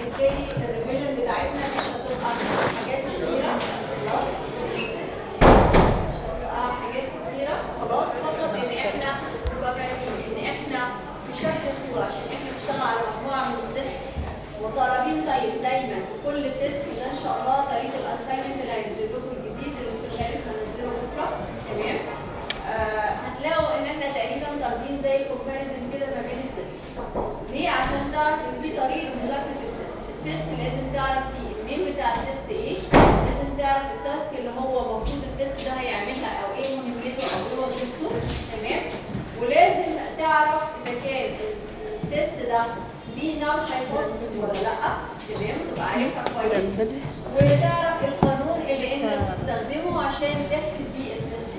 بالتالي ال revision بتاعتنا مش هتبقى حاجات كتيرة هتبقى حاجات كتيرة خلاص فقط ان إحنا نبقى فاهمين ان إحنا في chapter two عشان إحنا بنشتغل على مجموعة من ال tests وطالبين طيب دايما في كل test ده ان شاء الله طريقة ال assignment اللي هينزل لكم الجديد اللي في الغالب هنزله بكرة تمام آه هتلاقوا ان إحنا تقريبا طالبين زي comparison كده ما بين ال tests ليه عشان تعرف ان دي طريقه مذاكره ال test ال test لازم تعرف فيه ال name بتاع ال test إيه لازم تعرف ال task اللي هو المفروض ال test ده هيعملها أو إيه مهمته أو إيه وظيفته تمام ولازم تعرف اذا كان ال test ده ليه null hypothesis ولا لا. تمام؟ تبقى عارفها كويس. وتعرف القانون اللي انت بتستخدمه عشان تحسب بيه ال test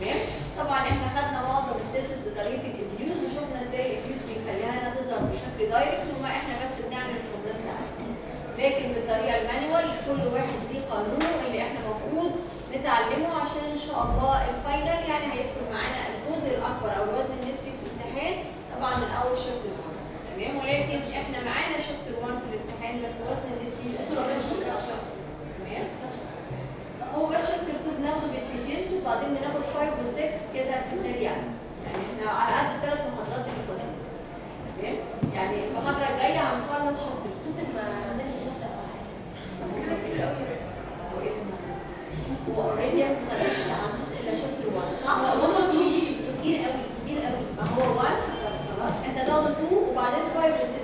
تمام؟ طبعا إحنا خدنا معظم ال tests بطريقة ال EViews وشفنا إزاي ال EViews بيخليها تظهر بشكل direct وما إحنا بس بنعمل ال problem لكن بالطريقة ال manual كل واحد ليه قانونه اللي إحنا المفروض نتعلمه عشان ان شاء الله ال final يعني هيدخل معانا الجزء الأكبر أو الوزن النسبي في الامتحان. طبعا من أول chapter. 1 تمام؟ ولكن إحنا معانا chapter 1 في الامتحان بس الوزن النسبي للاسف تمام؟ هو بس chapter 2 بناخده بال details وبعدين بناخد 5 و 6 كده سريعا يعني. إحنا على قد الثلاث محاضرات اللي فاضلين تمام؟ يعني المحاضره الجاية هنخلص chapter. 2 كنت ما شرط أو حاجة. بس كده كتير قوي هو already إحنا خلصت ما عندوش إلا chapter 1 صح؟ والله في كتير قوي كتير قوي ما هو 1 تاخده 2 وبعدين 5 و 6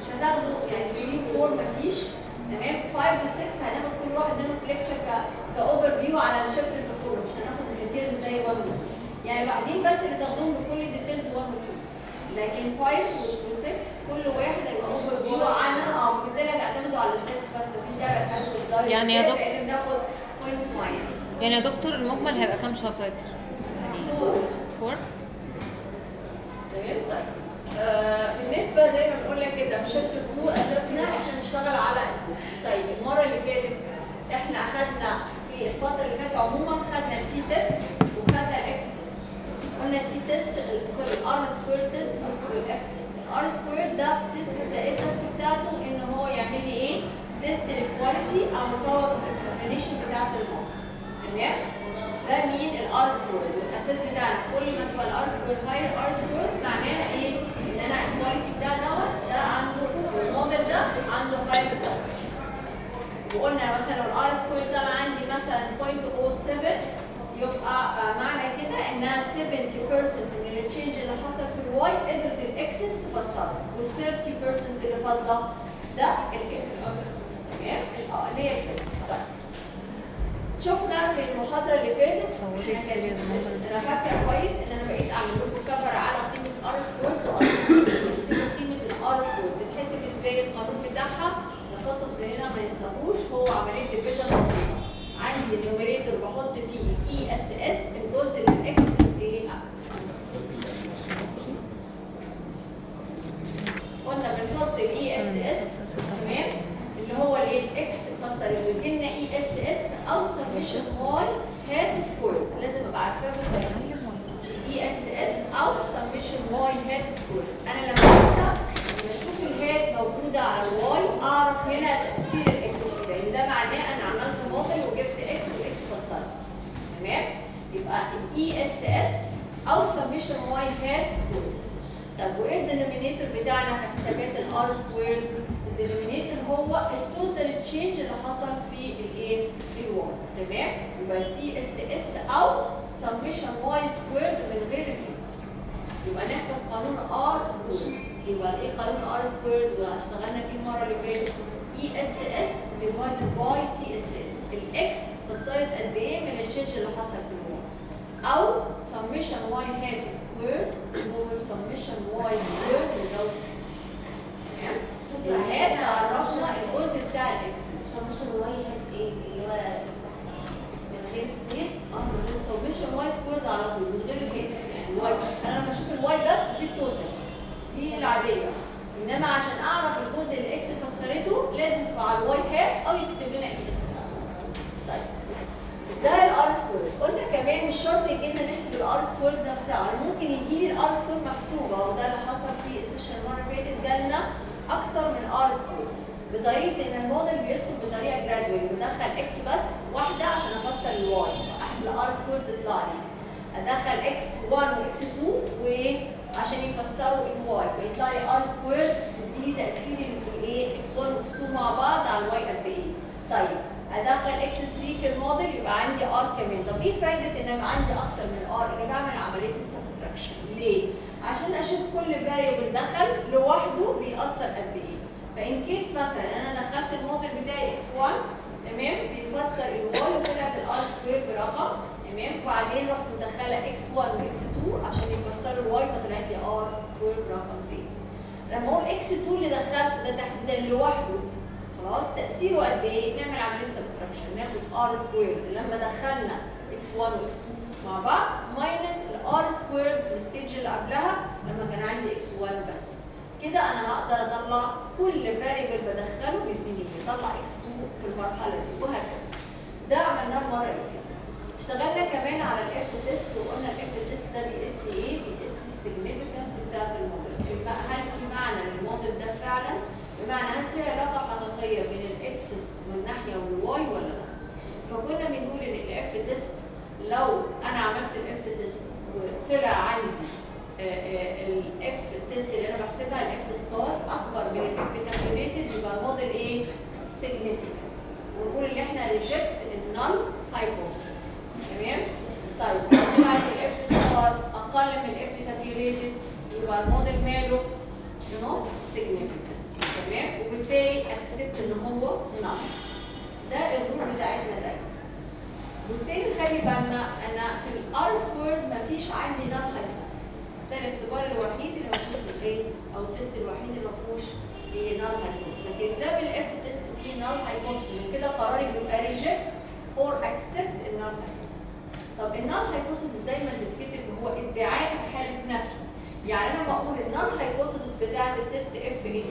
مش هتاخده يعني 3 4 مفيش. تمام؟ 5 و 6 هناخد كل واحد منهم في lecture ك overview على ال chapter كله مش هناخد ال details زي 1 و 2 يعني بعدين بس اللي تاخدوهم بكل ال details 1 و 2 لكن 5 و 6 كل واحد هيبقى overview عن آه بالتالي هتعتمدوا على ال stats بس. في ده بس هتاخد يعني يا دكتور- بناخد points معينة. يعني يا دكتور المجمل هيبقى كام chapter؟ يعني four؟ تمام؟ طيب. بالنسبة زي ما بنقول لك كده في chapter 2 أساسنا إحنا نشتغل على طيب المرة اللي فاتت إحنا أخدنا في الفترة اللي فاتت عموما خدنا ال t test وخدنا ال F test قلنا التي تيست سوري الار سكوير تيست والاف تيست الار سكوير ده ال test بتاع إيه ال test بتاعته؟ إن هو يعمل لي إيه؟ test ال quality أو ال power of explanation بتاعت الموقع تمام؟ ده مين؟ ال R square والاساس بتاعنا. كل ما تبقى ال R square higher R square معناها إيه؟ أنا ال quality بتاع دوت ده عنده الموديل ده عنده higher quality وقلنا مثلا لو ال R square ده عندي مثلا 0.07 يبقى معنى كده إنها 70% من ال change اللي حصل في ال Y قدرت ال X's تفسره وال 30% اللي فاضله ده ال error تمام؟ اللي هي ال error. طيب. شفنا في المحاضرة اللي فاتت. أنا فاكرة كويس إن أنا بقيت أعمل لكم cover على قيمة R square قيمة ال R square تتحسب إزاي القانون بتاعها؟ نحطه في ذهننا ما ننساهوش هو عملية division بسيطة. عندي ال numerator بحط فيه ال ESS الجزء لل X اس إيه قلنا بنحط ال ESS تمام؟ هو الايه ال X فسرته يجي لنا ESS أو summation Y hat square لازم أبقى عارفاه بالطريقة ESS أو summation Y hat square أنا لما انسى أشوف ال hat موجودة على ال Y أعرف هنا تأثير ال X لأن ده معناه أنا عملت موديل وجبت X وال X فسرت تمام؟ يبقى ال ESS أو summation Y hat square طب وايه ال denominator بتاعنا في حسابات ال R square ال denominator هو ال total change اللي حصل في الايه ال Y تمام؟ يبقى TSS أو سميشن واي سكوير من غير ال hat يبقى نحفظ قانون R square يبقى إيه قانون R square اشتغلنا فيه المرة اللي فاتت. ESS divided by TSS ال X فسرت قد إيه من ال change اللي حصل في ال y أو summation y hat square over summation y square without تمام الهات عرفنا الجزء بتاع ال Xs. summation y hat إيه؟ اللي هو من غير square آه السمشن واي سكوير ده على طول من غير ال hat يعني بس. أنا لما أشوف ال y بس دي ال total دي العادية. إنما عشان أعرف الجزء اللي x فسرته لازم تبقى على ال y hat أو يكتب لنا ESS طيب. ده ال R square قلنا كمان مش شرط يجي لنا نحسب ال R square نفسها. ممكن يجي لي ال R square محسوبة وده اللي حصل في ال session المرة اللي فاتت جالنا أكتر من R square بطريقة إن الموديل بيدخل بطريقة gradually بدخل x بس واحدة عشان افسر ال y ال R square تطلع لي أدخل إكس 1 واكس 2 وعشان يفسروا ال y فيطلع لي R square تديني تأثير الايه إكس 1 واكس 2 مع بعض على ال y قد إيه. طيب أدخل x 3 في الموديل يبقى عندي R كمان. طب إيه فايدة إن يبقى عندي أكتر من R أنا بعمل عملية ال subtraction. ليه؟ عشان أشوف كل variable دخل لوحده بيأثر قد إيه. ف in case مثلا أنا دخلت الموديل بتاعي x 1 تمام؟ بيفسر ال y وطلعت ال R square برقم تمام؟ وبعدين رحت مدخلة إكس 1 واكس 2 عشان يفسروا ال y فطلعت لي R square برقم تاني لما أقول x 2 اللي دخلته ده تحديدا لوحده خلاص؟ تأثيره قد إيه؟ نعمل عملية subtraction ناخد R square لما دخلنا إكس 1 واكس 2 مع بعض minus ال R square في ال stage اللي قبلها لما كان عندي x 1 بس كده أنا هقدر أطلع كل variable بدخله بيديني بيطلع x 2 في المرحلة دي وهكذا ده عملناه المرة اللي فاتت اشتغلنا كمان على ال F test وقلنا ال F test ده بيقيس لي إيه؟ بيقيس لي ال significance بتاعت الموديل هل في معنى للموديل ده فعلا بمعنى هل في علاقة حقيقية بين ال Xs من ناحية وال y ولا لا؟ فكنا بنقول إن ال F test لو أنا عملت ال F test وطلع عندي ال F test اللي أنا بحسبها ال F star أكبر من ال F tabulated يبقى الموديل إيه؟ significant ونقول إن إحنا reject ال null hypothesis تمام؟ طيب طلعت ال F star أقل من ال F tabulated يبقى الموديل ماله؟ not significant تمام؟ وبالتالي accept إن هو null ده ال rule بتاعتنا دايما. وبالتالي خلي بالنا أنا في ال R square مفيش عندي null hypothesis ده الاختبار الوحيد اللي ما فيهوش الايه أو ال test الوحيد اللي ما فيهوش إيه hypothesis لكن ده بال F test فيه null hypothesis وكده قراري بيبقى reject or accept ال null hypothesis طب ال null hypothesis دايما تتكتب هو ادعاء في حالة نفي. يعني أنا بقول ال null hypothesis بتاعت ال test F إيه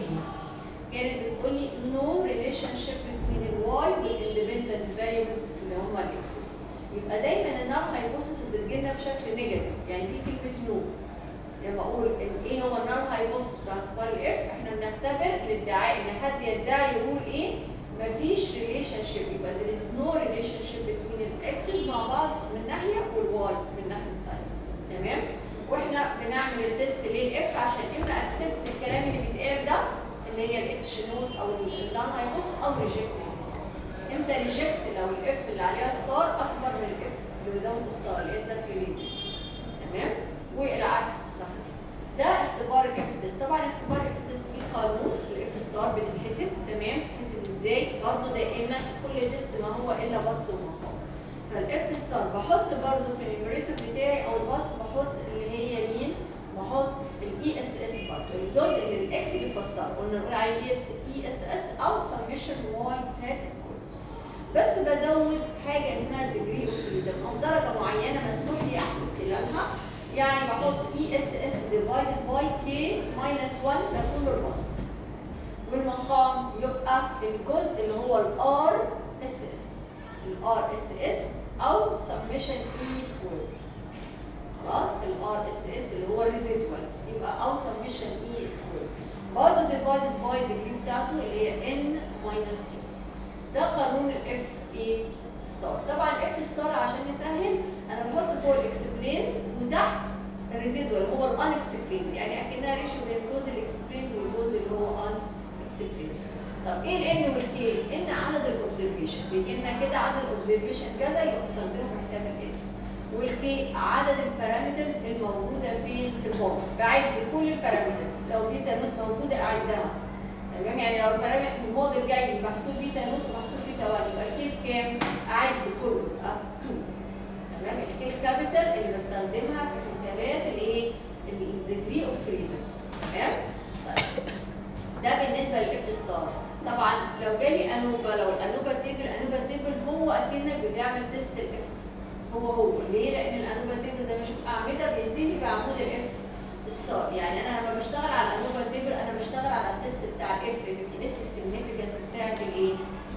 كانت بتقول لي no relationship between ال y وال independent variables اللي هم ال Xs يبقى دايما ال null hypothesis بتجيلنا بشكل negative يعني في كلمة no لما أقول إيه هو ال null hypothesis بتاع اختبار ال F إحنا بنختبر الادعاء إن حد يدعي يقول إيه؟ مفيش relationship يبقى there is no relationship between ال Xs مع بعض من ناحية وال y من الناحيه الثانية تمام؟ وإحنا بنعمل ال test لل F عشان إمتى accept الكلام اللي بيتقال ده. اللي هي ال H not أو ال null hypoth أو reject إمتى reject لو ال F اللي عليها star أكبر من ال F اللي without star اللي هي ال tabulated تمام؟ والعكس صحيح. ده اختبار ال F test طبعا اختبار ال F test ليه قانون. ال F star بتتحسب. تمام؟ بتتحسب إزاي؟ برضه دائما كل test ما هو إلا بسط ومقام فال F star بحط برضه في ال numerator بتاعي أو البسط بحط اللي هي مين؟ بحط ال ESS برضه الجزء اللي ال x بتفسره قلنا نقول عليه ES ESS أو summation y hat square بس بزود حاجة اسمها ال degree of freedom أو درجة معينة مسموح لي أحسب خلالها. يعني بحط ESS divided by K minus 1 ده كله البسط والمقام يبقى الجزء اللي هو ال RSS ال RSS أو summation e squared خلاص؟ ال RSS اللي هو ال residual يبقى أو سميشن اي سكوير برضه divided by ال degree بتاعته اللي هي n minus K ده قانون ال F اي star طبعا F star عشان نسهل أنا بحط فوق ال explained وتحت ال residual هو ال unexplained يعني أكنها ratio بين الجزء ال explained والجزء اللي هو un explained طب إيه ال n وال K؟ n عدد ال observation بيجي لنا كده عدد ال observation كذا يبقى استخدمه في حساب ال n وال K عدد ال parameters الموجودة في الموديل بعد كل ال parameters لو beta not موجودة أعدها. تمام؟ يعني لو الموديل جاي محسوب beta not ومحسوب بيتا 1 يبقى ال K بكام؟ أعد كله. يبقى 2 تمام؟ ال K capital اللي بستخدمها في حسابات الايه؟ ال degree of freedom تمام؟ طيب. ده بالنسبة لل F star طبعا لو جالي ANOVA لو ال ANOVA table ANOVA table هو أكنك بتعمل test ال F هو هو ليه؟ لأن ال ANOVA table زي ما شوف أعمدة بينتهي بعمود ال F star يعني أنا لما بشتغل على ال ANOVA table أنا بشتغل على ال test بتاع ال F اللي لي ال significance بتاعت الايه؟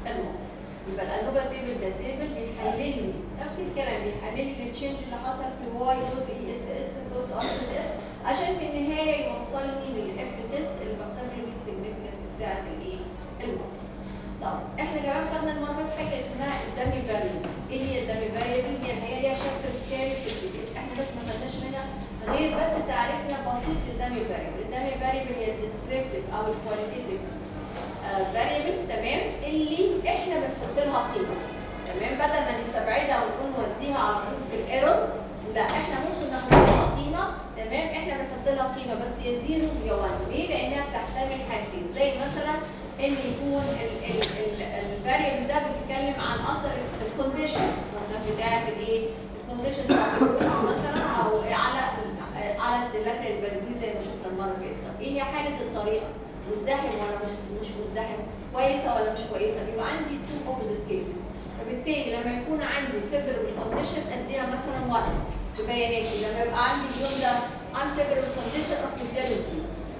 النقطة يبقى ال ANOVA table ده table بيحلل لي نفس الكلام بيحلل لي ال change اللي حصل في واي جزء اي اس اس جزء ار اس اس عشان في النهاية يوصلني لل F test اللي بختبر بيه ال significance بتاعت الايه؟ النقطة طب إحنا كمان خدنا المرة اللي حاجة اسمها ال dummy variable إيه هي ال dummy variable هي هي ليها chapter كامل في الكتاب إحنا بس ما خدناش منها غير بس تعريفنا بسيط لل dummy variable ال dummy variable هي ال descriptive أو ال qualitative variables تمام اللي إحنا بنحط لها قيمة. تمام؟ بدل ما نستبعدها ونقول نوديها على طول في ال error لا إحنا ممكن نحط لها قيمة. تمام؟ إحنا بنحط لها قيمة بس يا zero يا 1 ليه؟ لأنها بتحتمل حاجتين. زي مثلا إن يكون ال variable ده بيتكلم عن أثر ال conditions مثلا بتاعت الايه؟ ال conditions مثلا أو على على استهلاك البنزين زي ما شفنا المرة اللي فاتت طب إيه هي حالة الطريق؟ مزدحم ولا مش مش مزدحم؟ كويسة ولا مش كويسة؟ بيبقى عندي two opposite cases فبالتالي لما يكون عندي favorable condition أديها مثلا وقت في بياناتي لما يبقى عندي جمله unfavorable condition اديها 0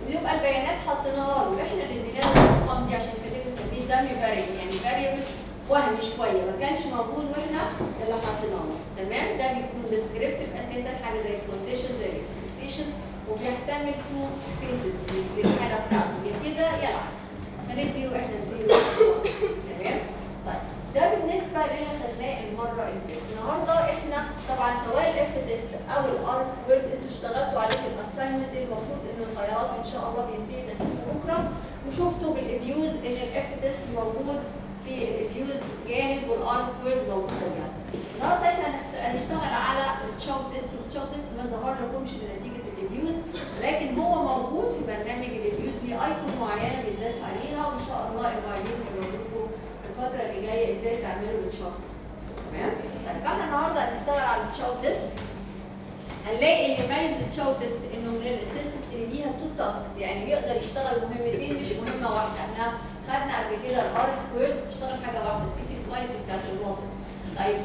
بيبقى البيانات حطيناها له. وإحنا اللي ادينا له الارقام دي عشان كده بنسميه dummy variable يعني variable وهمي شوية. ما كانش موجود وإحنا اللي حطيناه له. تمام؟ ده بيكون descriptive أساسا حاجة زي ال condition زي ال expectations وبيحتمل two faces للحاله بتاعته. يا كده يا العكس. هنديله إحنا zero تمام؟ طيب. ده بالنسبة للي خدناه المرة اللي فاتت. النهارده إحنا طبعا سواء ال F test أو ال R squared أنتوا اشتغلتوا عليه في ال assignment المفروض خلاص إن شاء الله بينتهي تسليم بكرة. وشفتوا بال EViews إن ال F test موجود في ال EViews جاهز وال R squared موجوده جاهزه النهارده إحنا هنشتغل على ال Chow test وال Chow test ما ظهر لكمش لنتيجه ال EViews لكن هو موجود في برنامج ال EViews ليه icon معينة بيداس عليها وإن شاء الله المعيدين هيقولوا لكم الفترة اللي جاية إزاي تعملوا ال Chow test تمام؟ طيب فإحنا النهارده هنشتغل على ال Chow test هنلاقي اللي يميز ال Chow test إنه من اللي ليها two tasks يعني بيقدر يشتغل مهمتين مش مهمة واحدة. إحنا خدنا قبل كده ال R square بتشتغل حاجة واحدة تقيس ال quality بتاعت الواطن طيب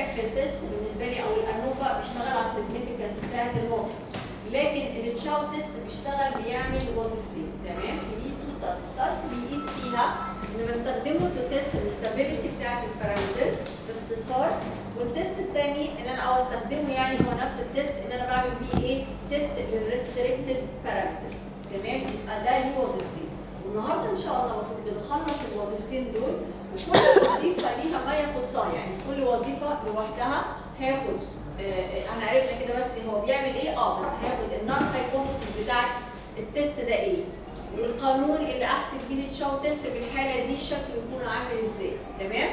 F test بالنسبة لي أو ال ANOVA بيشتغل على ال significance بتاعت الواطن لكن ال Chow test بيشتغل بيعمل وظيفتين تمام؟ ليه two task task بيقيس فيها إن بستخدمه to test ال stability بتاعت ال parameters باختصار وال test الثاني إن أنا أو أستخدمه يعني هو نفس ال test إن أنا بعمل بيه إيه؟ test لل restricted parameters تمام؟ يبقى ده ليه وظيفتين. والنهاردة إن شاء الله المفروض نخلص الوظيفتين دول وكل وظيفة ليها ما يخصها يعني. كل وظيفة لوحدها هاخد آه، إحنا عرفنا كده بس هو بيعمل إيه؟ آه بس هاخد ال null hypothesis بتاعت ال test ده إيه؟ والقانون اللي أحسب فيه ال Chow test في الحالة دي شكله يكون عامل إزاي. تمام؟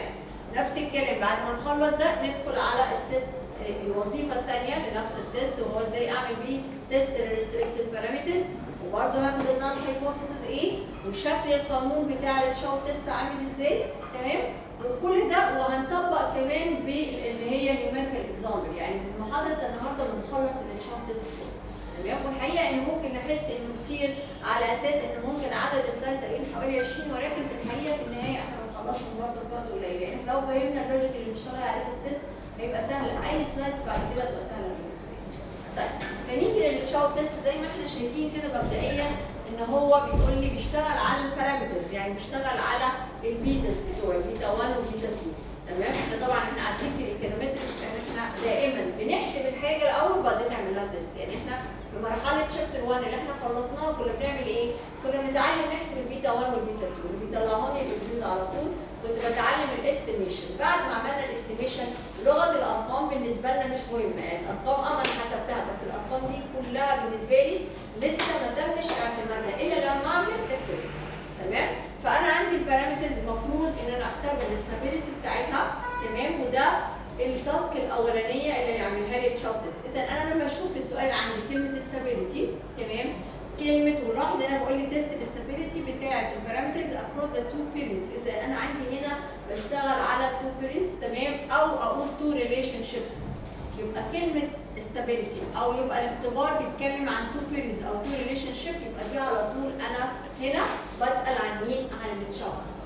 نفس الكلام. بعد ما نخلص ده ندخل على ال test آه، الوظيفة الثانية لنفس ال test وهو إزاي أعمل بيه test لل restricted parameters وبرضه هاخد ال null hypothesis إيه وشكل القانون بتاع ال Chow test عامل إزاي. تمام؟ وكل ده وهنطبق كمان باللي هي numerical example يعني في محاضرة النهارده بنخلص ال Chow test تمام؟ والحقيقة إن ممكن نحس إنه كتير على أساس إن ممكن عدد ال slide تقريبا حوالي 20 ولكن في الحقيقة في النهاية إحنا بنخلصهم برضه في وقت قليل. إحنا لو فهمنا ال logic اللي بنشتغل عليه في ال test هيبقى سهل. أي slides بعد كده تبقى سهلة بالنسبة لي. طيب فنيجي لل Chow test زي ما إحنا شايفين كده مبدئيا إن هو بيقول لي بيشتغل على ال parameters يعني بيشتغل على ال betas بتوعي بيتا 1 وبيتا 2 تمام؟ إحنا طبعا إحنا عارفين في إحنا دائما بنحسب الحاجة الأول وبعدين نعمل لها test يعني إحنا في مرحلة chapter 1 اللي إحنا خلصناها كنا بنعمل إيه؟ كنا بنتعلم نحسب البيتا 1 والبيتا 2 اللي بيطلعهم لي بال EViews على طول. كنت بتعلم ال estimation بعد ما عملنا ال estimation لغة الأرقام بالنسبة لنا مش مهمة. يعني الأرقام آه أنا حسبتها بس الأرقام دي كلها بالنسبة لي لسه ما تمش اعتمادها إلا لما أعمل ال test تمام؟ فأنا عندي ال parameters المفروض إن أنا اختبر ال stability بتاعتها. تمام؟ وده ال task الأولانية اللي هيعملها لي ال Chow test إذا أنا لما أشوف السؤال عندي كلمة stability تمام؟ كلمة واللاحظ أنا بقول لي test ال stability بتاعت ال parameters across the two periods إذا أنا عندي هنا بشتغل على two periods تمام؟ أو أقول two relationships يبقى كلمة stability أو يبقى الاختبار بيتكلم عن two periods أو two relationship يبقى دي على طول أنا هنا بسأل عن مين؟ عن التشخص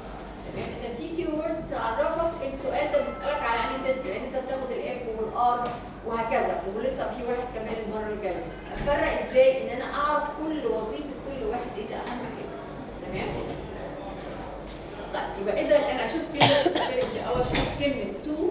تمام إذا في keywords تعرفك السؤال ده بيسألك على أنهي test لأن أنت بتاخد ال F وال R وهكذا ولسه في واحد كمان المرة الجايه أفرق إزاي إن أنا أعرف كل وظيفه كل واحد؟ إيه ده؟ أهم حاجة. تمام؟ طيب يبقى إذا أنا أشوف كلمة أو أشوف كلمة two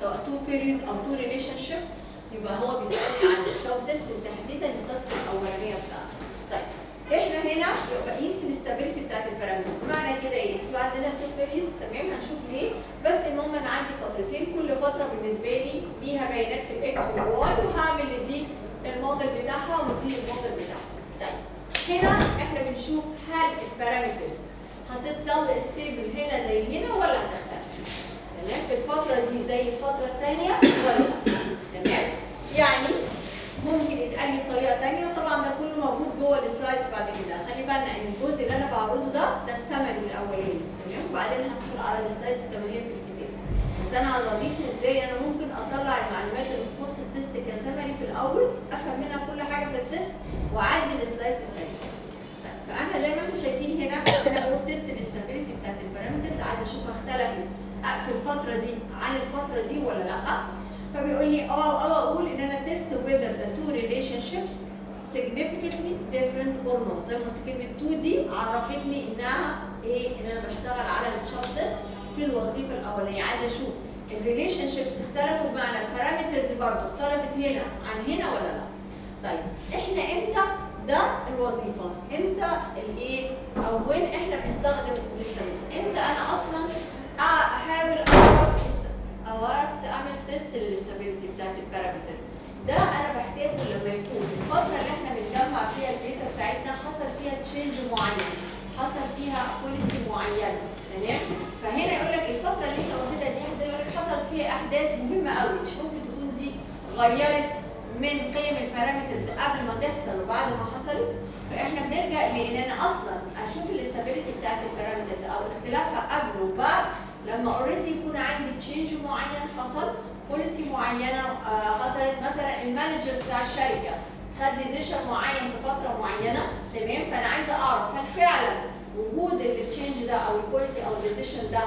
سواء two periods أو two relationships يبقى هو بيسألني عن ال Chow test وتحديدا ال task الأولانية بتاعته. طيب إحنا هنا بقيس ال stability بتاعت ال parameters معنى كده إيه؟ يبقى عندنا periods تمام؟ هنشوف ليه. بس المهم أنا عندي فترتين. كل فترة بالنسبة لي ليها بيانات في ال X وال Y وهعمل لدي الموديل بتاعها ودي الموديل بتاعها. طيب هنا إحنا بنشوف هل ال parameters هتفضل stable هنا زي هنا ولا هتختلف؟ تمام؟ في الفترة دي زي الفترة الثانية ولا لا؟ تمام؟ يعني ممكن يتقال بطريقة ثانية طبعا ده كله موجود جوه ال slides بعد كده. خلي بالنا إن الجزء اللي أنا بعرضه ده ده السمري الأولاني. تمام؟ وبعدين هدخل على ال slides هي في الكتاب. بس أنا هوريكم إزاي أنا ممكن أطلع المعلومات اللي تخص ال test ك summary في الأول أفهم منها كل حاجة في ال test واعدي ال slides الثانية طيب، فاحنا زي ما إحنا شايفين هنا أنا بقول test ال stability بتاعت ال parameters عايزة اشوفها اختلفت في الفترة دي عن الفترة دي ولا لأ. فبيقول لي آه آه أقول إن أنا test whether the two relationships significantly different or not. زي ما قلت كلمة 2 دي عرفتني إنها إيه إن أنا بشتغل على ال Chow test في الوظيفة الأولانية. عايزة أشوف ال relationships اختلفوا بمعنى ال parameters برضه اختلفت هنا عن هنا ولا لا. طيب إحنا إمتى ده الوظيفة؟ إمتى الايه أو وين إحنا بنستخدم ال stability إمتى أنا أصلا أحاول أعرف أو أعرف اعمل test لل stability بتاعت ال parameter. ده أنا بحتاجه لما يكون. الفترة اللي إحنا بنجمع فيها ال data بتاعتنا حصل فيها change معين. حصل فيها policy معينه تمام؟ فهنا يقول لك الفترة اللي إحنا واخدها دي يقول لك حصلت فيها أحداث مهمة قوي مش ممكن تكون دي غيرت من قيم ال parameters قبل ما تحصل وبعد ما حصلت. فإحنا بنرجع لإن أنا أصلا أشوف ال stability بتاعت ال parameters أو اختلافها قبل وبعد لما already يكون عندي change معين حصل policy معينة آه، حصلت مثلا ال manager بتاع الشركة خد decision معين في فترة معينة تمام؟ فأنا عايزة أعرف هل فعلا وجود ال change ده أو ال policy أو ال decision ده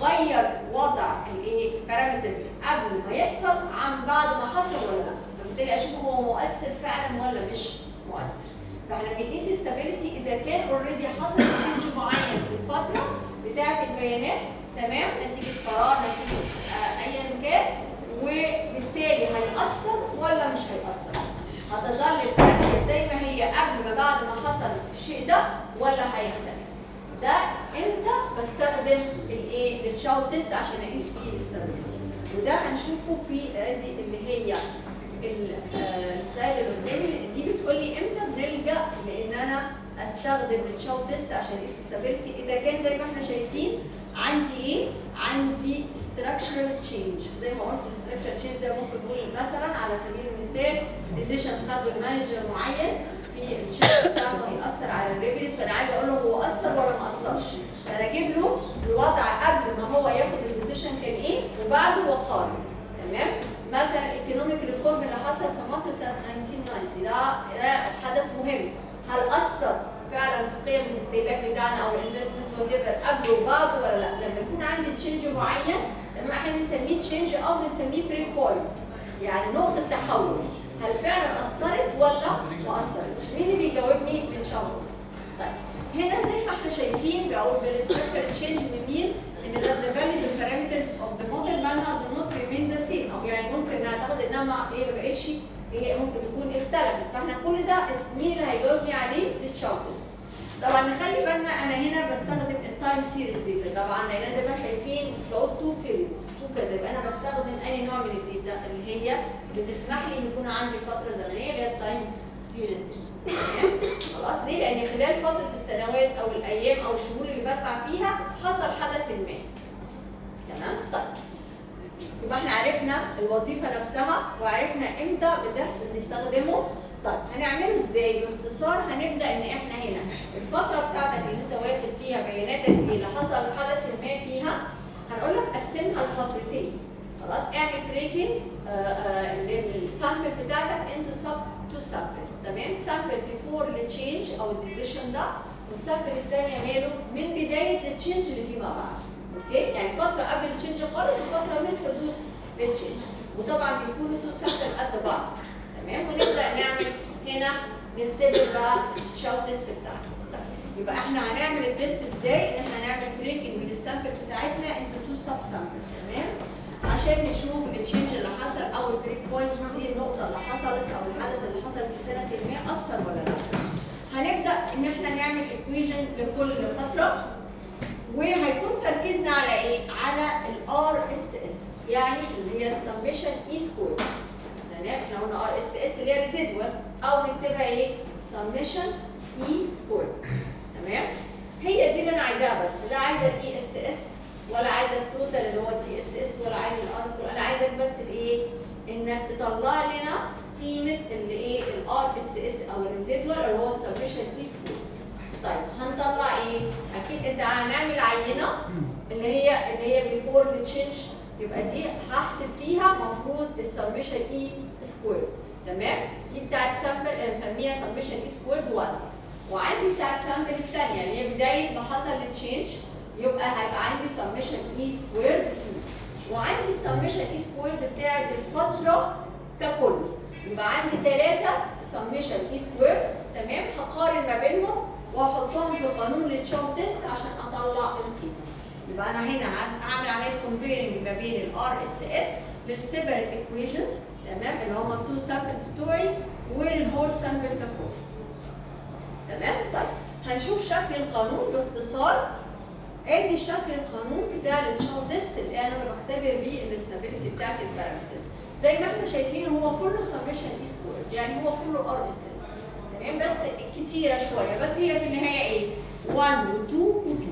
غير وضع الايه ال parameters قبل ما يحصل عن بعد ما حصل ولا لأ؟ فبالتالي أشوف هو مؤثر فعلا ولا مش مؤثر. فإحنا بنقيس stability إذا كان already حصل change معين في الفترة بتاعة البيانات تمام؟ نتيجة قرار نتيجة آه ايا كان. وبالتالي هيأثر ولا مش هيأثر؟ هتظل ال parameter زي ما هي قبل ما بعد ما حصل الشيء ده ولا هيختلف؟ ده إمتى بستخدم الإيه؟ ال Chow test عشان أقيس بيه ال stability وده هنشوفه في آدي اللي هي آه، ال slide اللي قدامي. دي بتقول لي إمتى بنلجأ لإن أنا أستخدم ال Chow test عشان أقيس ال stability إذا كان زي ما إحنا شايفين عندي إيه؟ عندي structural change. زي ما قلت structural change زي ممكن نقول مثلا على سبيل المثال decision خده ال manager معين في الشركة بتاعته هيأثر على ال revenues فأنا عايزة أقول له هو أثر ولا ما أثرش؟ فأنا أجيب له الوضع قبل ما هو ياخد ال decision كان إيه وبعده واقارن تمام؟ مثلا ال economic reform اللي حصل في مصر سنة 1990 ده ده حدث مهم. هل أثر فعلا في قيم الاستهلاك بتاعنا أو ال investment وات قبل وبعد ولا لأ؟ لما يكون عندي change معين لما إحنا بنسميه change أو بنسميه break point يعني نقطة تحول هل فعلا أثرت ولا ما أثرتش؟ مين اللي بيجاوبني؟ مين؟ Chow test طيب هنا زي ما إحنا شايفين بقول بال structure change مين؟ إن the value the parameters of the model مالها not remain the same. أو يعني ممكن نعتقد إنها ما إيه ما بقتش هي ممكن تكون اختلفت. فاحنا كل ده مين اللي هيجاوبني عليه؟ ال Chow test طبعا نخلي بالنا أنا هنا بستخدم ال time series data طبعا لأن زي ما شايفين بقول two periods two كذا يبقى أنا بستخدم أي نوع من ال data اللي هي اللي تسمح لي إن يكون عندي فترة زمنية اللي هي ال time series خلاص ليه؟ لأن خلال فترة السنوات أو الأيام أو الشهور اللي بتبع فيها حصل حدث ما. تمام؟ طيب. يبقى إحنا عرفنا الوظيفة نفسها وعرفنا إمتى بتحصل نستخدمه طيب هنعمله إزاي؟ باختصار هنبدأ إن إحنا هنا. الفترة بتاعتك اللي انت واخد فيها بياناتك دي اللي حصل حدث ما فيها هنقول لك قسمها لفترتين. خلاص اعمل breaking لل sample بتاعتك into sub two samples تمام؟ sample before ال change أو ال decision ده وال sample الثانية ماله من بداية ال change اللي فيه مع بعض. okay؟ يعني فترة قبل ال change خالص وفترة من حدوث ال change وطبعا بيكونوا two sample قد بعض تمام؟ ونبدأ نعمل هنا نختبر بقى ال Chow test بتاعنا طيب يبقى إحنا هنعمل ال test إزاي؟ إن إحنا نعمل breaking من ال sample بتاعتنا into two sub sample تمام؟ عشان نشوف ال change اللي حصل أو ال break point دي النقطة اللي حصلت أو الحدث اللي حصل في سنة ما أثر ولا لا. هنبدأ إن إحنا نعمل equation لكل فترة. وهيكون تركيز ركزنا على إيه؟ على ال RSS يعني اللي هي السمشن اي سكوير تمام إحنا قلنا RSS اللي هي residual أو نكتبها إيه؟ سمشن اي سكوير تمام؟ هي دي اللي أنا عايزاها بس لا عايزة ال ESS ولا عايزة ال total اللي هو ال TSS ولا عايزة ال R square أنا عايزك بس الايه؟ إنك تطلع لنا قيمة اللي إيه؟ ال RSS أو ال residual اللي هو السمشن اي سكوير طيب هنطلع إيه؟ أكيد أنت هنعمل عينة. اللي هي اللي هي before change يبقى دي هحسب فيها مفروض السمشن اي سكوير تمام؟ دي بتاعت sample أنا مسميها سمشن اي سكوير 1 وعندي بتاع ال sample الثانية اللي هي بداية ما حصل ال change يبقى هيبقى عندي سمشن اي سكوير 2 وعندي السمشن اي سكوير بتاعت الفترة ككل. يبقى عندي ثلاثة سمشن اي سكوير تمام؟ هقارن ما بينهم. وأحطهم في قانون ال Chow test عشان أطلع القيمه يبقى أنا هنا هعم- هعمل عمليه comparing ما بين ال RSS لل separate equations تمام؟ اللي هم ال two samples بتوعي وال whole sample ككل. تمام؟ طيب هنشوف شكل القانون باختصار. آدي شكل القانون بتاع ال Chow test اللي أنا بختبر بيه ال stability بتاعت ال parameters زي ما إحنا شايفين هو كله سمشن اي سكوير يعني هو كله RSS تمام بس كتيرة شوية. بس هي في النهاية إيه؟ 1 و2 و2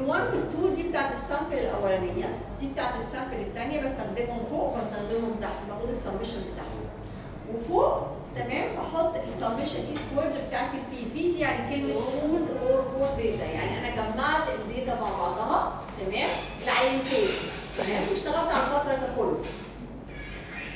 ال 1 وال 2 دي بتاعت ال sample الأولانية دي بتاعت ال sample الثانية بستخدمهم فوق وبستخدمهم تحت. باخد السمشن بتاعهم. وفوق تمام؟ بحط ال summation e squared بتاعت ال P P D يعني كلمة pooled or pool data يعني أنا جمعت ال data مع بعضها تمام؟ العينتين تمام؟ واشتغلت على الفترة ككل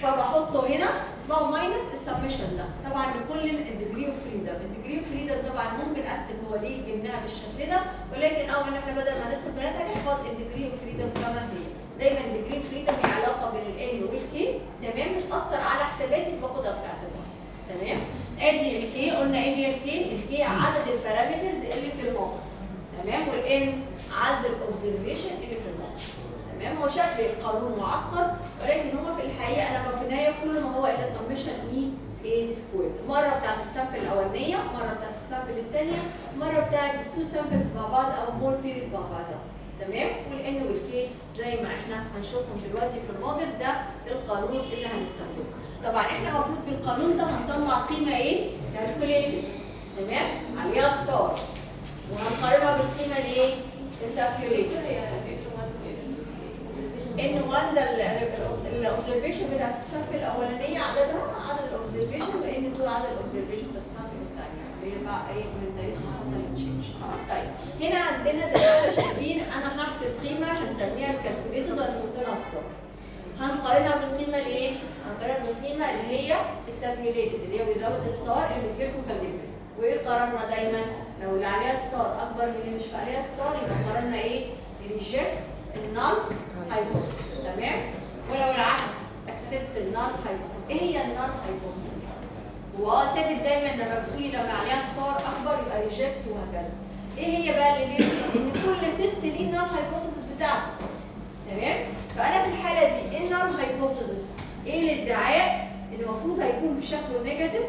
فبحطه هنا. بقى minus ال summation ده. طبعا لكل ال degree of freedom ال degree of freedom طبعا ممكن أثبت هو ليه جبناها بالشكل ده. ولكن أول إحنا بدل ما ندخل في نحفظ ال degree of freedom كما هي دايما ال degree of freedom هي علاقة بين ال N وال K تمام بتاثر على حساباتي باخدها في الاعتبار. تمام؟ ادي ال K قلنا إيه هي ال K ال K عدد ال parameters اللي في الموقع. تمام؟ وال N عدد ال observation اللي في الموقع. تمام؟ هو شكل القانون معقد ولكن هو في الحقيقة أنا في النهاية كل ما هو الا سمشن اي اي سكوير مرة بتاعت ال sample الأولانية مرة بتاعت ال sample الثانية مرة بتاعت ال two samples مع بعض أو ال whole period مع بعضها تمام؟ وال N وال K زي ما إحنا هنشوفهم دلوقتي في الموديل ده القانون اللي هنستخدمه. طبعا إحنا المفروض بالقانون ده هنطلع قيمة إيه؟ calculated تمام؟ عليها star وهنقارنها بالقيمة الإيه؟ ال calculated N 1 ده ال observation بتاعت الصف الأولانية عددها عدد ال observation و N 2 عدد ال observation بتاعت الصف الثانية. اللي هي بقى إيه من تاريخ ما حصل ال change طيب. هنا عندنا زي ما إحنا شايفين أنا هحسب قيمة هنسميها ال calculated وهنحط لها star هنقارنها بالقيمة الايه؟ هنقارنها بالقيمة اللي هي ال tabulated اللي هي without ستار اللي بتجيلكم calculated وايه قررنا دايما. لو اللي عليها star أكبر من اللي مش عليها star يبقى قررنا إيه؟ reject ال null hypothesis تمام ولو العكس accept ال null hypothesis إيه هي ال null hypothesis هو ثابت دايما لما بتقولي لما عليها star أكبر يبقى reject وهكذا. إيه هي بقى اللي بيفرق إن كل test ليه ال null hypothesis بتاعته. تمام؟ فأنا في الحالة دي إيه ال null hypothesis إيه الادعاء اللي المفروض هيكون بشكله negative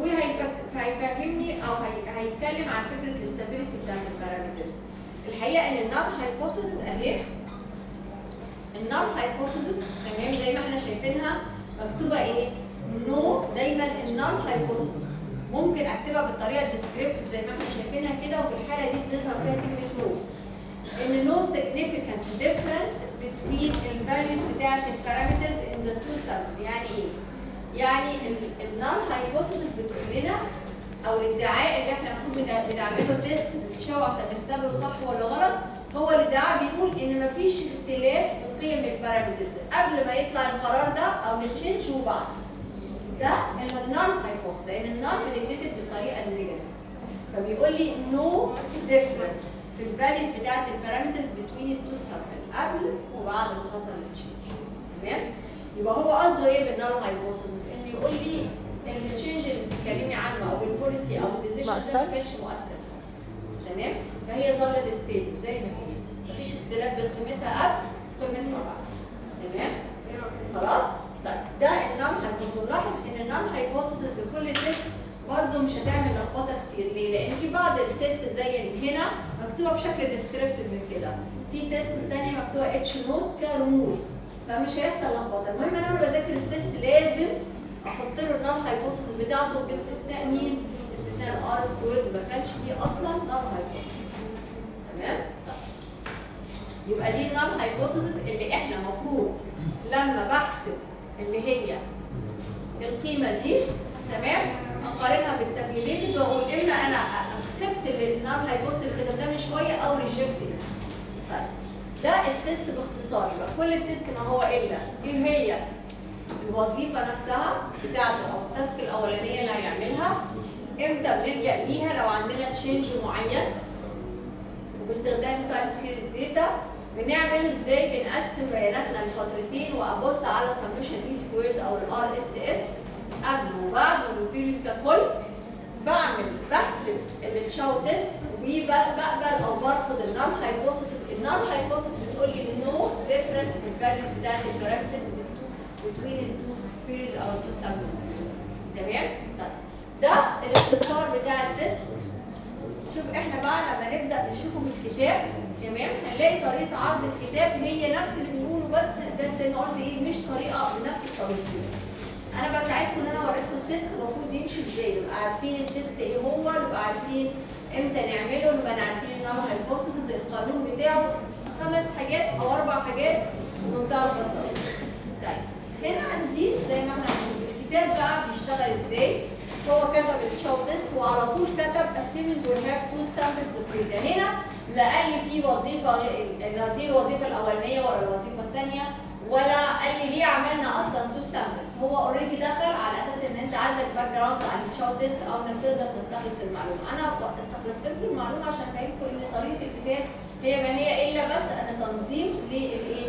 وهيفهمني أو هي- هيتكلم عن فكرة ال stability بتاعت ال parameters الحقيقة إن ال null hypothesis أهي ال null hypothesis تمام زي ما إحنا شايفينها مكتوبة إيه؟ no دايما ال null hypothesis ممكن اكتبها بالطريقة ال descriptive زي ما إحنا شايفينها كده وفي الحالة دي بتظهر فيها كلمة no إن no significant difference between values بتاعت ال parameters in the two sample يعني إيه؟ يعني ال null hypothesis بتقول لنا أو الادعاء اللي إحنا المفروض بن- بنعمله test بنشوه عشان نختبره صح ولا غلط هو الادعاء بيقول إن مفيش اختلاف في قيم ال parameters قبل ما يطلع القرار ده أو ال change وبعد. ده ال null hypothesis لأن ال null بتتكتب بالطريقة ال negative. فبيقول لي no difference في ال values بتاعت ال parameters between ال two sample قبل وبعد ما حصل ال change تمام؟ يبقى هو قصده إيه بال null hypothesis إنه يقول لي إن ال change اللي بتتكلمي عنه أو ال policy أو أثرش؟ ما كانش مؤثر خالص. تمام؟ فهي ظلت stable زي ما هي. مفيش اختلاف بين قيمتها قبل قيمتها بعد تمام؟ خلاص؟ طيب ده ال null hypothesis لاحظ إن ال null hypothesis لكل test برضه مش هتعمل لخبطة كتير. ليه؟ لأن في بعض ال test زي اللي هنا مكتوبة بشكل descriptive من كده. في test ثانية مكتوبة اتش نوت كرموز. فمش هيحصل لخبطة. المهم ان أنا بذاكر ال test لازم أحط له ال null hypothesis بتاعته باستثناء مين؟ باستثناء ال R squared ما كانش دي أصلا null hypothesis تمام؟ يبقى دي ال null hypothesis اللي إحنا المفروض لما بحسب اللي هي القيمة دي تمام؟ أقارنها بال tabulated واقول اما أنا accept ال null hypothesis اللي من شوية أو rejected طيب ده ال test باختصار. يبقى كل ال test ما هو إلا إيه هي؟ الوظيفة نفسها بتاعته أو ال task الأولانية اللي هيعملها. إمتى بنلجأ ليها؟ لو عندنا change معين. وباستخدام time series data بنعمل إزاي بنقسم بياناتنا لفترتين وأبص على summation e squared أو ال RSS قبل وبعد وال period ككل. بعمل بحسب ال Chow test وبقبل أو برفض ال null hypothesis ال null hypothesis بتقول لي no difference في ال value بتاعت ال parameters between ال two periods أو ال two samples تمام؟ طيب. ده الاختصار بتاع ال test شوف إحنا بقى لما نبدأ نشوفه في الكتاب تمام؟ هنلاقي طريقة عرض الكتاب هي نفس اللي بنقوله بس بس أنا قلت إيه مش طريقة بنفس التوصيل أنا بساعدكم إن أنا أوريكم ال test المفروض يمشي إزاي؟ نبقى عارفين ال test إيه هو نبقى عارفين إمتى نعمله نبقى عارفين ال null hypothesis القانون بتاعه. خمس حاجات أو أربع حاجات بمنتهى البساطة. طيب هنا عندي زي ما إحنا هنشوف الكتاب بقى بيشتغل إزاي؟ هو كتب ال Chow test وعلى طول كتب assuming we have two samples of data هنا لا قال لي في وظيفة دي الوظيفة الأولانية ولا الوظيفة الثانية ولا قال لي ليه عملنا أصلا two samples هو already دخل على أساس إن أنت عندك background عن ال Chow test أو إنك تقدر تستخلص المعلومة. أنا استخلصت لكم المعلومة عشان أفهمكم إن طريقة الكتاب هي ما هي إلا بس أن تنظيم للإيه؟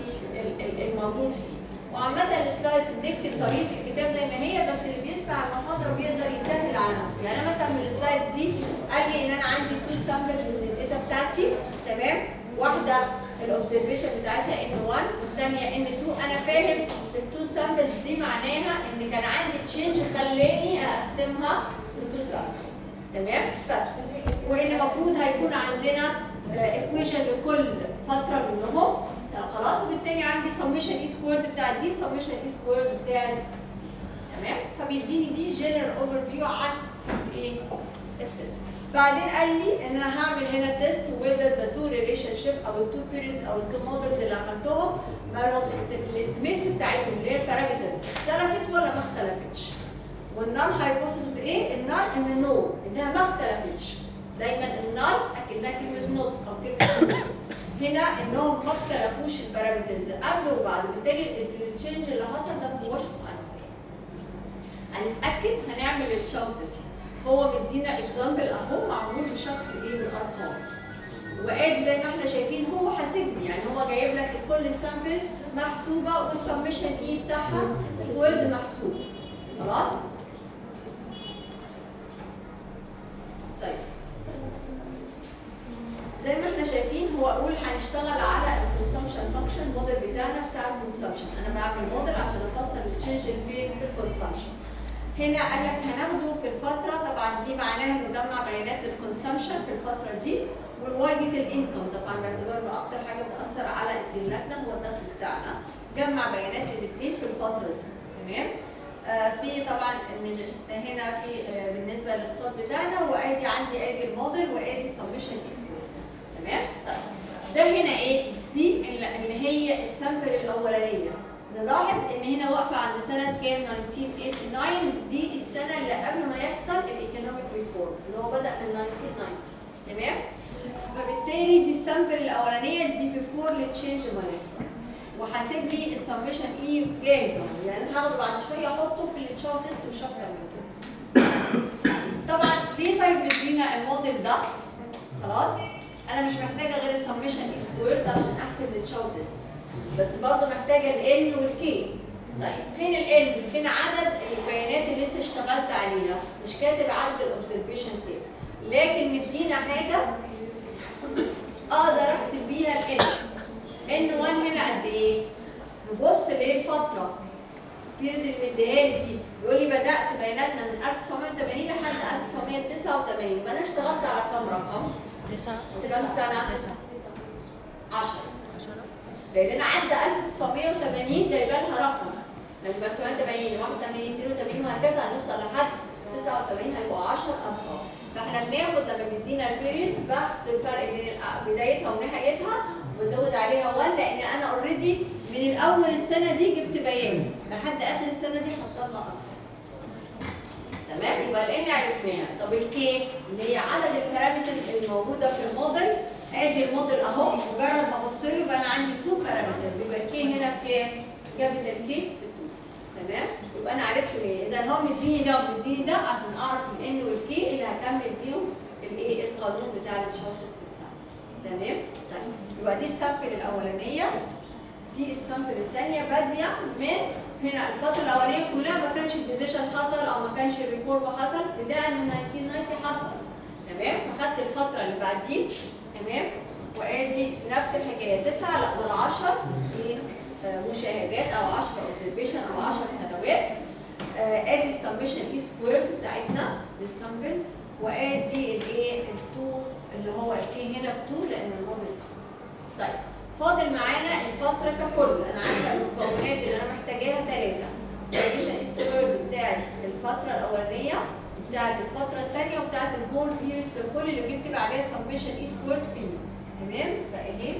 الموجود فيه. وعامة ال slides بنكتب طريقة الكتاب زي ما هي بس اللي بيسمع المحاضرة بيقدر يسهل على نفسه، يعني أنا مثلا من ال slide دي قال لي إن أنا عندي two samples من ال data بتاعتي تمام؟ واحدة ال observation بتاعتها n 1 والثانية n 2 أنا فاهم ال two samples دي معناها إن كان عندي change خلاني أقسمها ل two samples تمام؟ بس. وإن المفروض هيكون عندنا equation لكل فترة منهم. خلاص وبالتالي عندي summation e squared بتاع دي summation e squared بتاع تمام؟ فبيديني دي general overview عن إيه؟ ال test. بعدين قال لي إن أنا هعمل هنا test whether the two relationship أو ال two periods أو ال two models اللي عملتهم مالهم ال estimates بتاعتهم اللي هي ال parameters اختلفت ولا ما اختلفتش. وال null hypothesis إيه؟ ال null إن no إنها ما اختلفتش. دايما ال null أكنها كلمة not أو كلمة هنا إنهم ما اختلفوش ال parameters قبل وبعد. بالتالي ال change اللي حصل ده ما هوش مؤثر. هنتأكد هنعمل ال Chow test هو مدينا example أهو معمول بشكل إيه؟ بالأرقام. وآدي زي ما إحنا شايفين هو حاسبني. يعني هو جايب لك كل sample محسوبة وال summation e بتاعها squared محسوب. خلاص؟ طيب. زي ما إحنا شايفين هو أقول هنشتغل على ال consumption function model بتاعنا بتاع ال consumption أنا بعمل موديل عشان أفسر ال change اللي في ال consumption هنا قال لك هناخده في الفترة طبعا دي معناها نجمع بيانات ال consumption في الفترة دي وال y دي ال income طبعا باعتبار إنه أكتر حاجة بتأثر على استهلاكنا هو الدخل بتاعنا. جمع بيانات الاثنين في الفترة دي تمام؟ آه في طبعا هنا في آه بالنسبة للاقتصاد بتاعنا وادي عندي آدي الموديل وادي سمشن اسكوير تمام؟ طيب ده هنا إيه؟ دي اللي هي ال sample الأولانية. نلاحظ إن هنا واقفة عند سنة كام؟ 1989 دي السنة اللي قبل ما يحصل ال economic reform اللي هو بدأ من 1990 تمام؟ فبالتالي دي ال sample الأولانية دي before ال change ما يحصل وحاسب لي السمشن اي جاهزه يعني هاخده بعد شوية أحطه في ال Chow test مش أكتر من كده. طبعا ليه طيب مدينا الموديل ده؟ خلاص أنا مش محتاجة غير ال summation e squared عشان أحسب ال Chow test بس برضه محتاجة ال n وال k. طيب فين ال n فين عدد البيانات اللي أنت اشتغلت عليها؟ مش كاتب عدد ال observation كده لكن مدينا حاجة. أقدر أحسب بيها ال n 1 هنا قد إيه؟ نبص للفتره ال period اللي مديها لي دي. يقول لي بدأت بياناتنا من 1980 لحد 1989 يبقى أنا اشتغلت على كام رقم؟ تسعة. كام سنة؟ تسعة. 10 عشرة لأن أنا عدى 1980 جايبه لها رقم. لما 1980 81 82 وهكذا هنوصل لحد 89 هيبقوا 10 أرقام. فإحنا بناخد لما بيدينا ال period باخد الفرق بين بدايتها ونهايتها وبزود عليها 1 لأن أنا already من الأول السنة دي جبت بيان. لحد آخر السنة دي حاطه لها رقم تمام؟ يبقى ال n عرفناها. طب ال k اللي هي عدد ال parameter الموجوده في الموديل ادي الموديل أهو مجرد ما أبص له يبقى أنا عندي two parameters يبقى ال k هنا بكام؟ جابت ال k تمام؟ يبقى أنا عرفت ليه إذا هو مديني ده ومديني ده عشان أعرف ال n وال k اللي هكمل بيهم الايه القانون بتاع ال Chow test بتاعي تمام؟ طيب يبقى دي ال sample الأولانية. دي ال sample الثانية بادية من هنا. الفترة الأولانية كلها ما كانش ال decision حصل أو ما كانش ال reform حصل بداية من 1990 حصل. تمام؟ فخدت الفترة اللي بعديه. تمام؟ وآدي نفس الحكاية. 9 لا دول 10 إيه آه، مشاهدات أو 10 observation أو 10 سنوات آه، آدي السمشن اي سكوير بتاعتنا لل sample وآدي الايه ال two اللي هو ال k هنا في 2 لأن الموديل طيب فاضل معانا الفترة ككل. أنا عارفة المكونات اللي أنا محتاجاها ثلاثة summation e square بتاعت الفترة الأولانية بتاعت الفترة الثانية وبتاعت ال whole period ككل اللي بنكتب عليها summation e square p تمام؟ فأهي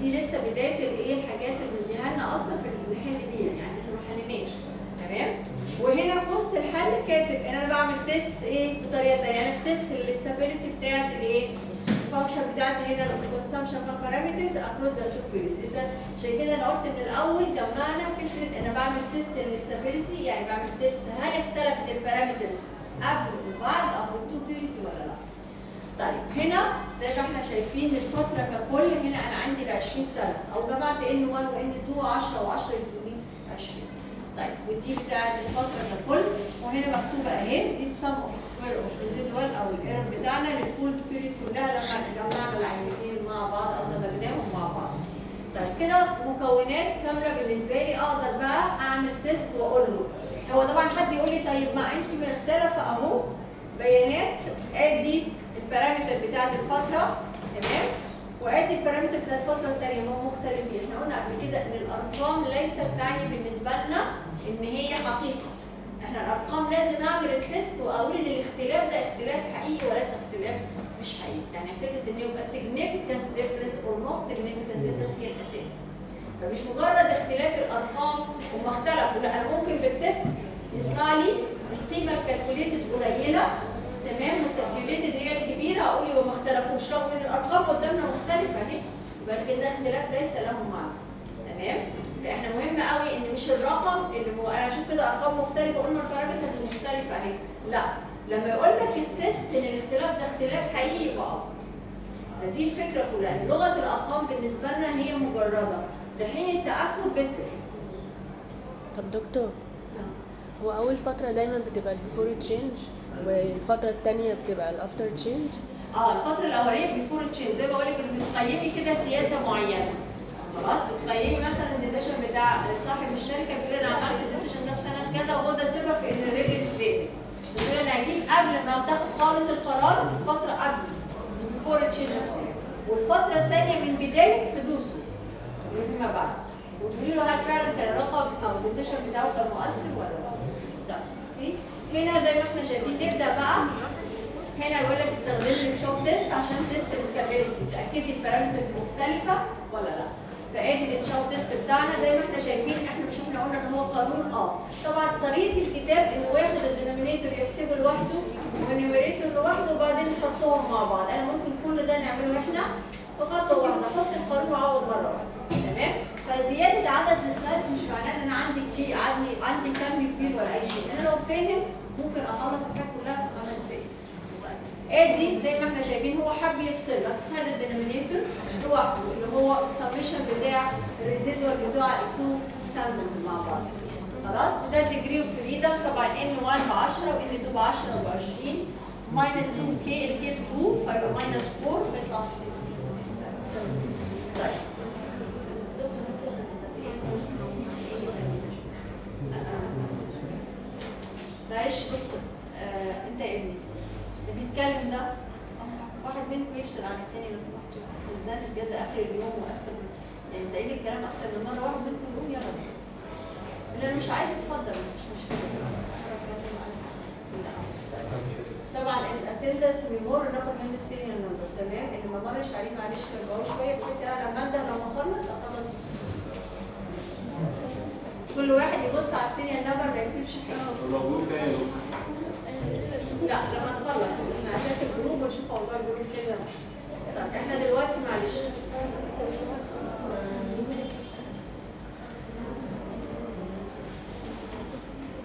دي لسه بداية الإيه؟ الحاجات اللي مديها لنا أصلا في الحل بيها يعني لسه ما حليناش تمام؟ وهنا في وسط الحل كاتب إن أنا بعمل test إيه؟ بطريقة ثانية يعني test ال stability بتاعت الإيه؟ ال function بتاعتي هنا ال consumption parameters across the two periods إذا عشان كده أنا قلت من الأول جمعنا فكرة إن أنا بعمل test ال stability يعني بعمل test هل اختلفت ال parameters قبل وبعد أو ال two periods ولا لا؟ طيب هنا زي ما إحنا شايفين الفترة ككل هنا أنا عندي ال 20 سنة. أو جمعت n 1 و n 2 10 و10 يدوني 20 طيب ودي بتاعت الفترة ككل وهنا مكتوبة اهي دي ال sum of square of residual أو ال error بتاعنا لل pooled period كلها لما جمعنا العينتين مع بعض أو دمجناهم مع بعض. طيب كده مكونات كاملة بالنسبة لي أقدر بقى أعمل test وأقول له. هو طبعا حد يقول لي طيب ما أنت مختلفة أهو بيانات ادي ال parameter بتاعت الفترة. تمام؟ وادي ال parameter بتاعت الفترة التانية هم مختلفين. إحنا قلنا قبل كده إن الأرقام ليست تعني بالنسبة لنا إن هي حقيقة. إحنا الأرقام لازم أعمل ال test وأقول إن الاختلاف ده اختلاف حقيقي وليس اختلاف مش حقيقي. يعني فكرة إن يبقى significance difference or not significant difference هي الأساس. فمش مجرد اختلاف الأرقام هم اختلفوا لأ أنا ممكن بال test يطلع لي القيمة ال calculated قليلة تمام وال tabulated هي الكبيرة أقول يبقى ما اختلفوش رغم إن الأرقام قدامنا مختلفة أهي يبقى كده اختلاف ليس له معنى. تمام؟ إحنا مهم قوي إن مش الرقم اللي مو... أنا أشوف كده أرقام مختلفة قلنا ال parameters مختلفة أهي. لا لما يقول لك ال test إن الاختلاف ده اختلاف حقيقي يبقى أه. فدي الفكرة كلها لغة الأرقام بالنسبة لنا هي مجردة. لحين التأكد بال test طب دكتور هو أول فترة دايما بتبقى ال before change والفترة التانية بتبقى ال after change آه الفترة الأولانية before change زي ما بقول لك انت بتقيمي كده سياسة معينة. خلاص؟ بتقيمي مثلا ال decision بتاع صاحب الشركة بيقول أنا عملت ال decision ده في سنة كذا وهو ده السبب في إن ال profit زادت بتقول أنا هجيب قبل ما تاخد خالص القرار فترة قبل. before change خالص والفترة الثانية من بداية حدوثه. وفيما بعد. وتقولي له هل فعلا كان الرقم أو ال decision بتاعه كان مؤثر ولا لا؟ طب سي هنا زي ما إحنا شايفين نبدأ بقى. هنا يقول لك استخدمي ال Chow test عشان test ال stability تأكدي ال parameters مختلفة ولا لا. فادي ال Chow test بتاعنا زي ما إحنا شايفين إحنا مش إحنا قلنا ان هو قانون آه. طبعا طريقة الكتاب إنه واخد ال denominator يحسبه لوحده وال numerator لوحده وبعدين نحطهم مع بعض. أنا ممكن كل ده نعمله إحنا في واحدة. أحط القانون واعوض مرة واحدة. تمام؟ فزيادة عدد ال slides مش معناه إن أنا عندي كتير عندي عندي كم كبير ولا أي شيء. أنا لو فاهم ممكن أخلص الحاجات كلها في خمس دقايق. آدي زي ما إحنا شايفين هو حب يفصل لك. خد ال denominator لوحده اللي هو السمشن بتاع ال residual بتاع ال two samples مع بعض. خلاص؟ وده ال degree of freedom طبعا n 1 ب 10 و n 2 ب 10 و 20 minus 2 k ال k ب 2 فيبقى minus 4 بيطلع 16 طيب. معلش بص آه انت ابني. اللي بيتكلم ده واحد منكم يفصل عن التاني لو سمحتوا. بالذات بجد آخر اليوم وآخر يعني تعيد الكلام أكتر من مرة. واحد منكم يقوم يلا بص اللي أنا مش عايز اتفضل مش مشكلة. طبعا ال attendance بيمر ناخد منه ال serial number تمام؟ اللي ما مرش عليه معلش رجعوه شوية بحيث أنا لما أبدأ لما أخلص أخلص. بسرعة كل واحد يبص على ال serial number ما يكتبش حاجة. موجود تاني. لا لما نخلص إحنا أساس ال group ونشوف موضوع ال group كده. طب إحنا دلوقتي معلش.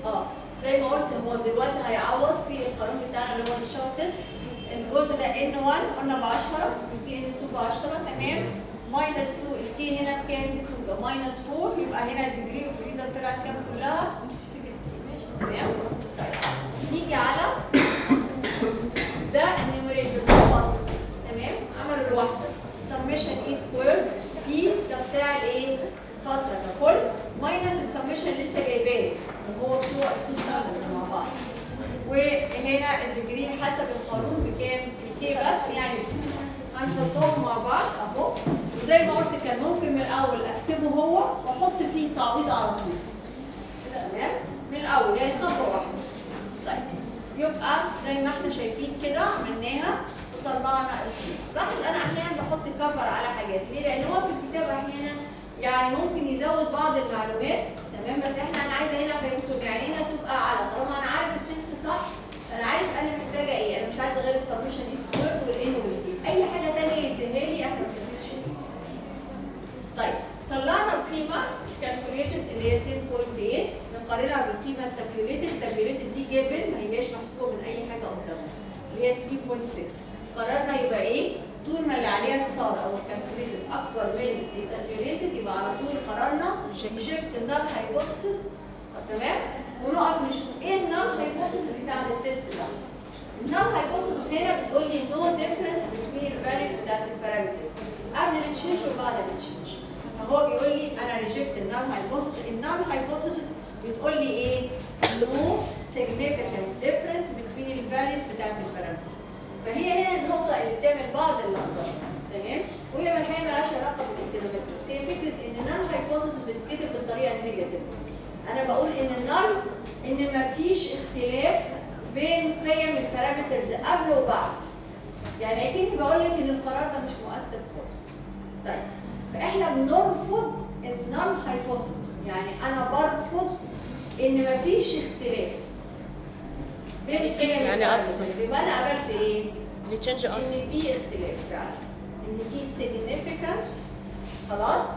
آه زي ما قلت هو دلوقتي هيعوض في القانون بتاعنا اللي هو ال Chow test الجزء ده n 1 قلنا ب 10 ودي n 2 ب 10 تمام؟ minus 2 ال k هنا بكام؟ يبقى minus 4 يبقى هنا ال degree of freedom طلعت كام كلها؟ 16 ماشي تمام؟ طيب. نيجي على ده ال numerator بسط تمام؟ عملوا لوحده. summation e square p ده بتاع الايه؟ فترة. ككل minus ال summation لسه جايباه. اللي هو بتوع ال two samples مع بعض. وهنا ال degree حسب القانون بكام؟ بكي بس؟ يعني هنحطهم مع بعض. أهو. وزي ما قلت كان ممكن من الأول أكتبه هو وأحط فيه تعويض على طول. تمام؟ من الأول يعني خطوة واحدة. طيب يبقى زي ما إحنا شايفين كده عملناها وطلعنا القيمه لاحظ أنا أحيانا بحط كفر على حاجات. ليه؟ لأن هو في الكتاب أحيانا يعني ممكن يزود بعض المعلومات. تمام؟ بس إحنا أنا عايزة هنا افهمكم يعني هنا تبقى على طالما أنا عارف التست صح أنا عارف أنا محتاجة إيه. أنا مش عايزة غير ال summation e square وال n وال p اي حاجة ثانية يديها لي إحنا ما بنعملش فيها. طيب طلعنا القيمه calculated اللي هي 10.8 نقارنها بالقيمه ال tabulated ال tabulated دي given ما هياش محسوبة من أي حاجة قدامنا اللي هي 3.6 قررنا يبقى إيه؟ طول ما اللي عليها star أو ال calculated أكبر من ال tabulated يبقى على طول قررنا ن reject ال null hypothesis تمام؟ ونقف نشوف إيه ال null hypothesis بتاعت ال test ده؟ ال null hypothesis هنا بتقول لي no difference بين ال value بتاعت ال parameters قبل ال change وبعد ال change فهو بيقول لي أنا reject ال null hypothesis ال null hypothesis بتقول لي إيه؟ no significance difference between ال values بتاعت ال parameters فهي هنا النقطة اللي بتعمل بعض اللخبطة تمام؟ وهي من الحقيقة مالهاش علاقة بال econometrics هي فكرة إن ال null hypothesis بتتكتب بالطريقة ال negative أنا بقول إن ال null إن مفيش اختلاف بين قيم ال parameters قبل وبعد. يعني أكني بقول لك إن القرار ده مش مؤثر خالص. طيب. فاحنا بنرفض ال null hypothesis يعني أنا برفض إن مفيش اختلاف. بين قيم يعني. أصل. يبقى أنا قابلت إيه؟ ال change إن أصلا في اختلاف فعلا. إن في significant خلاص.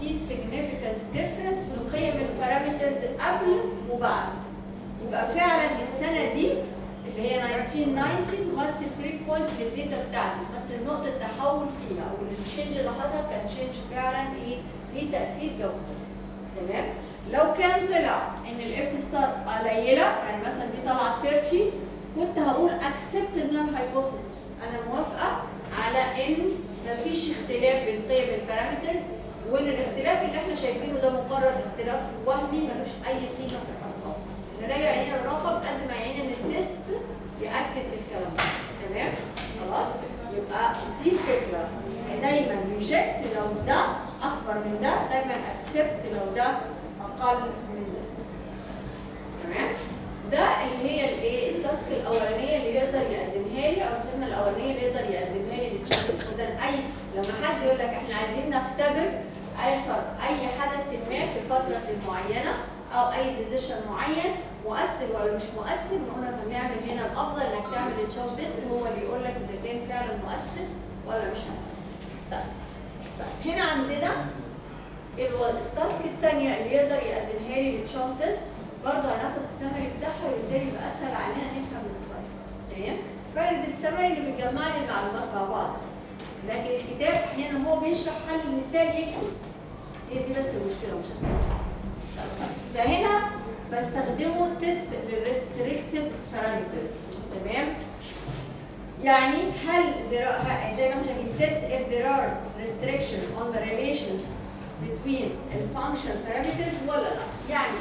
في significance difference في قيم ال parameters قبل وبعد. يبقى فعلا السنة دي اللي هي 1990 تمثل break point لل data بتاعتي. تمثل نقطة تحول فيها أو اللي حصل كان change فعلا إيه؟ ليه تأثير جوهري تمام؟ لو كان طلع إن ال F star قليلة يعني مثلا دي طالعة 30 كنت هقول accept ال null hypothesis أنا موافقة على إن مفيش اختلاف بين قيم ال parameters وإن الاختلاف اللي إحنا شايفينه ده مجرد اختلاف وهمي ملوش أي قيمة في الأرقام. اللي لا يعنينا الرقم قد ما يعنينا إن ال test يأكد الكلام ده. تمام؟ خلاص؟ يبقى دي الفكرة دايما reject لو ده أكبر من ده دايما accept لو ده أقل من ده. تمام؟ ده اللي هي الايه؟ ال task الأولانية اللي يقدر يقدمها لي أو الخدمة الأولانية اللي يقدر يقدمها لي للتشخيص اذا أي لما حد يقول لك إحنا عايزين نختبر أي حدث ما في فترة معينة أو أي decision معين مؤثر ولا مش مؤثر نقول لك هنعمل هنا الأفضل إنك تعمل ال Chow test هو اللي يقول لك إذا كان فعلا مؤثر ولا مش مؤثر. طيب طيب هنا عندنا ال task الثانية اللي يقدر يقدمها لي ال Chow test برضه هناخد السمري بتاعها وبالتالي يبقى أسهل علينا نفهم ال slide تمام؟ فائده السمري اللي بتجمع لي المعلومات مع بعض. لكن الكتاب أحيانا هو بيشرح حل مثال يكتب هي دي بس المشكلة مش أكتر. بستخدمه test لل restricted parameters تمام؟ يعني هل زي ما إحنا شايفين test if there are restriction on the relations between function parameters ولا لا. يعني؟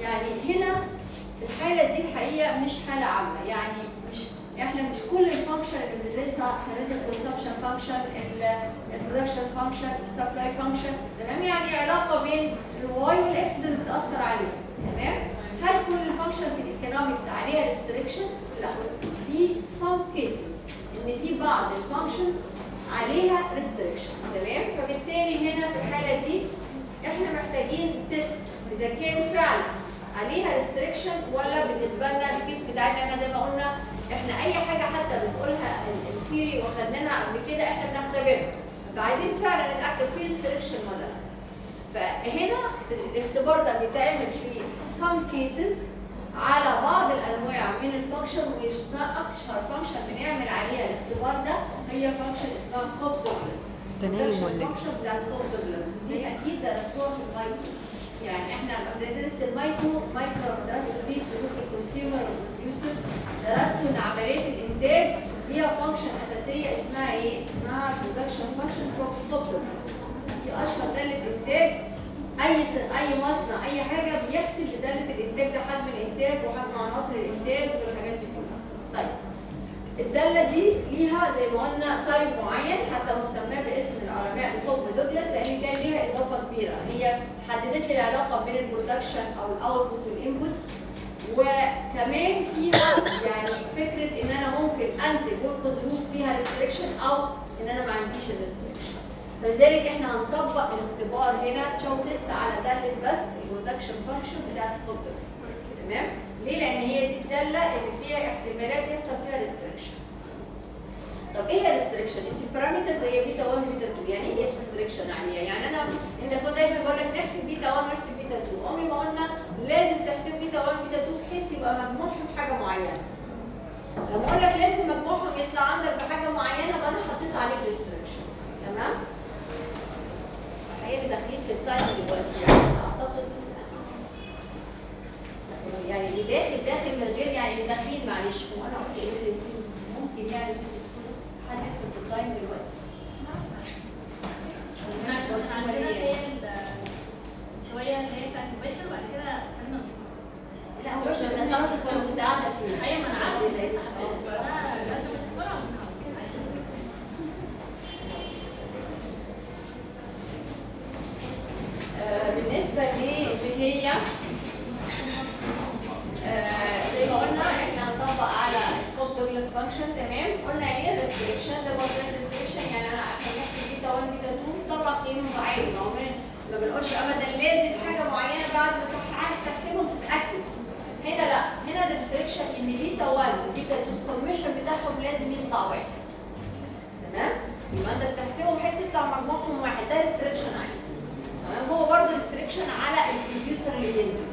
يعني هنا الحالة دي الحقيقة مش حالة عامة. يعني مش إحنا مش كل ال function اللي بندرسها خلينا consumption function ال production function ال supply function تمام؟ يعني علاقة بين ال Y وال X اللي بتأثر عليه تمام؟ هل كل ال function في ال economics عليها restriction؟ لا. دي some cases إن في بعض ال functions عليها restriction تمام؟ فبالتالي هنا في الحالة دي إحنا محتاجين test إذا كان فعلا عليها restriction ولا بالنسبة لنا ال case بتاعتنا إحنا زي ما قلنا إحنا أي حاجة حتى بتقولها ال theory وخدناها قبل كده إحنا بنختبرها. فعايزين فعلا نتأكد في restriction ولا لا. فهنا الاختبار ده بيتعمل في some cases على بعض الأنواع من ال function ومش ده اشهر function بنعمل عليها الاختبار ده. هي فانكشن اسمها كوب دوجلاس تنايم ولا؟ الفانكشن بتاع الكوب دوجلاس ودي أكيد درستوها في المايكرو. يعني إحنا لما بندرس المايكرو مايكرو درست فيه سلوك الكونسيومر والبروديوسر درست إن عملية الإنتاج ليها فانكشن أساسية اسمها إيه؟ اسمها برودكشن فانكشن كوب دوجلاس دي أشهر دالة إنتاج أي. أي مصنع أي حاجة بيحسب بداله الإنتاج ده حجم الإنتاج وحجم عناصر الإنتاج والحاجات دي كلها. طيب الدالة دي ليها زي ما قلنا تايب معين حتى مسماة باسم العلماء الحب دوجلاس لأن كان ليها إضافة كبيرة هي حددت لي العلاقة بين البرودكشن أو الاوتبوت والانبوت وكمان فيها يعني فكرة إن أنا ممكن أنتج وفق ظروف فيها ريستريكشن أو إن أنا ما عنديش الريستريكشن فلذلك إحنا هنطبق الاختبار هنا تشو تيست على داله بس البرودكشن فانكشن بتاعت الكومبتنس تمام؟ ليه؟ لأن هي دي الداله اللي فيها احتمالات يحصل فيها restriction طب إيه هي ال restriction انت ال parameter زي بيتا 1 وبيتا 2 يعني إيه restriction عليها؟ يعني أنا أنت كنت دايما بقول لك نحسب بيتا 1 ونحسب بيتا 2 عمري ما قلنا لازم تحسب بيتا 1 وبيتا 2 بحيث يبقى مجموعهم حاجة معينة. لما أقول لك لازم مجموعهم يطلع عندك بحاجة معينة يبقى أنا حطيت عليك restriction تمام؟ اللي داخلين في التايم دلوقتي. يعني أعتقد يعني اللي داخل داخل من غير يعني اللي داخلين معلش. هو أنا قلت كده. ممكن يعني حد يدخل في التايم دلوقتي. شوية اللي هي بتاعت المباشر وبعد كده كملنا لا هو مش ده خلاص اتفرج كنت قاعدة فيه أيوه ما أنا عارفة ما تضايقش. بس ده ده بس بسرعة عشان آه، بالنسبة للي هي آه، زي ما قلنا إحنا هنطبق على Cobb Douglas function تمام؟ قلنا إيه؟ restriction زي ما قلنا restriction يعني أنا نحسب بيتا 1 بيتا 2 طبق قيمهم عادي ما بنقولش ابدا لازم حاجة معينة بعد ما تروح عايز تحسبهم تتأكد. هنا لأ هنا restriction إن بيتا 1 وبيتا 2 السمشن بتاعهم لازم يطلع واحد. تمام؟ يبقى أنت بتحسبهم بحيث يطلع مجموعهم واحد. ده restriction عادي. تمام؟ هو برضه restriction على ال producer اللي بينتج.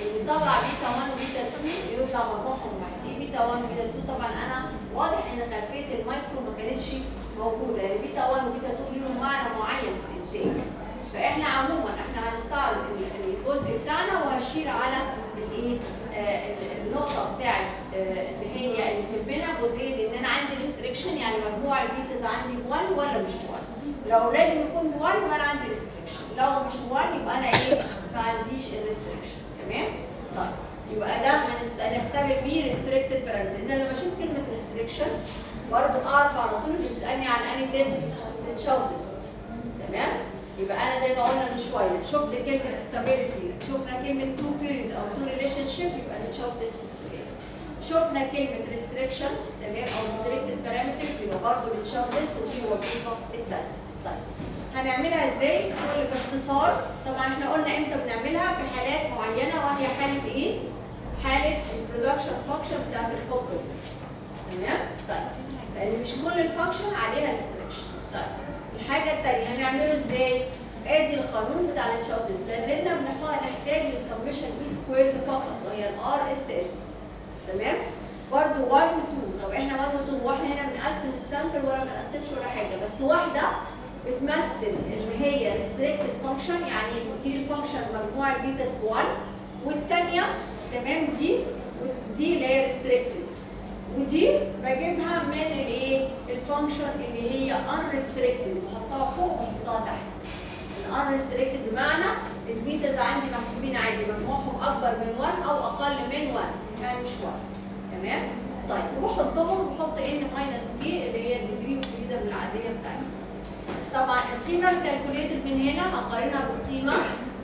اللي بيطلع بيتا 1 وبيتا 2 يطلع مجموعهم واحد إيه بيتا 1 وبيتا 2 طبعا أنا واضح إن خلفية المايكرو ما كانتش موجودة. يعني بيتا 1 وبيتا 2 ليهم معنى معين في الإنتاج. فإحنا عموما إحنا هنستعرض ال- الجزء بتاعنا وهشير على الايه النقطة بتاعت آه، اللي هي اللي تهمنا. جزئية إن أنا عندي restriction يعني مجموع ال betas عندي 1 ولا مش 1 لو لازم يكون 1 يبقى أنا عندي restriction لو مش 1 يبقى أنا إيه؟ ما عنديش ال restriction تمام؟ طيب. يبقى ده هنختبر بيه restricted parameter اذا لما أشوف كلمة restriction برضه أعرف على طول اللي بيسألني عن اني test Chow تمام؟ يبقى أنا زي ما قلنا من شوية شفت كلمة stability شفنا كلمة two periods أو two relationship يبقى ال Chow test شفنا كلمة restriction تمام؟ أو restricted parameters يبقى برضه ال Chow test ودي الوظيفه الثالثه طيب. هنعملها إزاي؟ نقول باختصار. طبعا إحنا قلنا إمتى بنعملها؟ في حالات معينة. وهي حالة إيه؟ حالة ال production function بتاعت ال Cobb تمام؟ طيب. لأن مش كل ال function عليها restriction طيب. الحاجة الثانية هنعمله إزاي؟ ادي القانون بتاع ال Chow test لازلنا نحتاج للسمشن بي سكويرد فقط وهي ال RSS تمام؟ برضه 1 و 2 طب إحنا 1 و 2 وإحنا هنا بنقسم ال sample ولا ما بنقسمش ولا حاجة. بس واحدة بتمثل اللي هي restricted function يعني دي ال function مجموع ال betas ب 1 والثانيه تمام دي ودي اللي هي restricted ودي بجيبها من الايه ال function اللي هي unrestricted بحطها فوق وبحطها تحت. unrestricted بمعنى ال betas عندي محسوبين عادي مجموعهم أكبر من 1 أو أقل من 1 يعني مش 1 تمام؟ طيب وبحطهم بحط n minus p اللي هي ال degree of freedom العادية بتاعتنا طبعا القيمه ال calculated من هنا هقارنها بالقيمة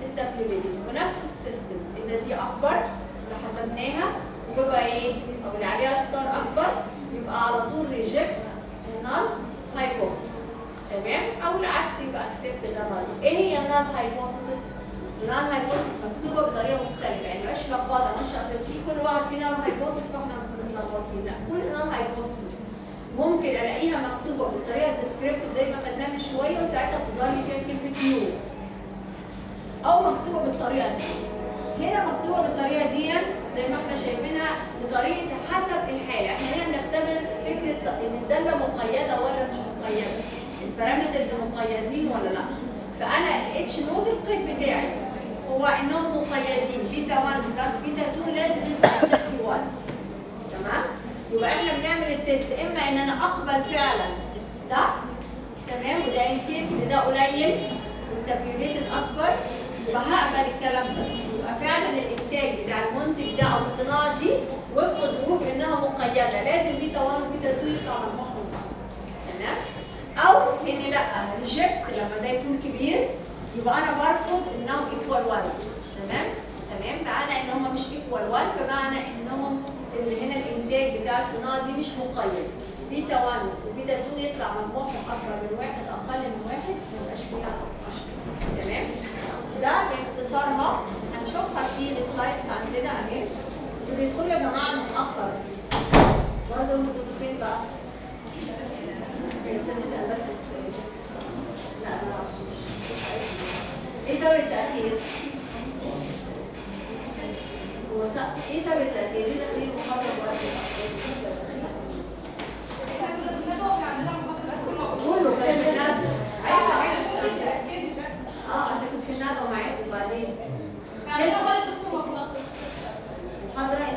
ال tabulated ونفس ال system. إذا دي أكبر اللي حسبناها يبقى إيه؟ أو اللي عليها star أكبر يبقى على طول reject ال null hypothesis تمام؟ أو العكس يبقى accept ال null إيه هي ال null hypothesis ال null hypothesis مكتوبة بطريقة مختلفة. يعني مش لخبطه مش أصل في كل واحد فينا hypothesis فإحنا متلخبطين لا كل null hypothesis ممكن ألاقيها مكتوبة بالطريقة descriptive زي ما خدناها من شوية وساعتها بتظهر لي فيها كلمة no أو مكتوبة بالطريقة دي. هنا مكتوبة بالطريقة دي زي ما إحنا شايفينها بطريقة حسب الحالة. إحنا هنا بنختبر فكرة إن الدالة مقيدة ولا مش مقيدة. ال parameters مقيدين ولا لأ. فأنا الاتش نوت القيد بتاعي. هو إنهم مقيدين. بيتا 1 plus بيتا 2 لازم يبقى exactly 1 تمام يبقى إحنا بنعمل ال test إما إن أنا أقبل فعلا ده تمام؟ وده in case إن ده قليل وال tabulated أكبر يبقى هقبل الكلام ده. يبقى فعلا الإنتاج بتاع المنتج ده أو الصناعة دي وفق ظروف إنها مقيدة. لازم بيتا 1 وبيتا 2 يطلع مجموعهم تمام؟ أو إن لأ reject لما ده يكون كبير يبقى أنا برفض إنهم equal 1 تمام؟ تمام؟ معنى إن هم مش equal 1 بمعنى انهم اللي هنا الإنتاج بتاع الصناعة دي مش مقيد. بيتا 1 وبيتا 2 يطلع مجموعهم أكبر من واحد أقل من واحد ما يبقاش فيها مشكله تمام؟ ده باختصارها هنشوفها في ال slides عندنا أهي. اللي يا جماعة متاخر برضه أنتوا كنتوا فين بقى؟ عايزين نسال بس السؤال. لا ما أعرفش. إيه سبب التأخير؟ هو إيه سبب التاخير؟ أيوه أيوه آه كنت في الندوه معاك وبعدين محاضره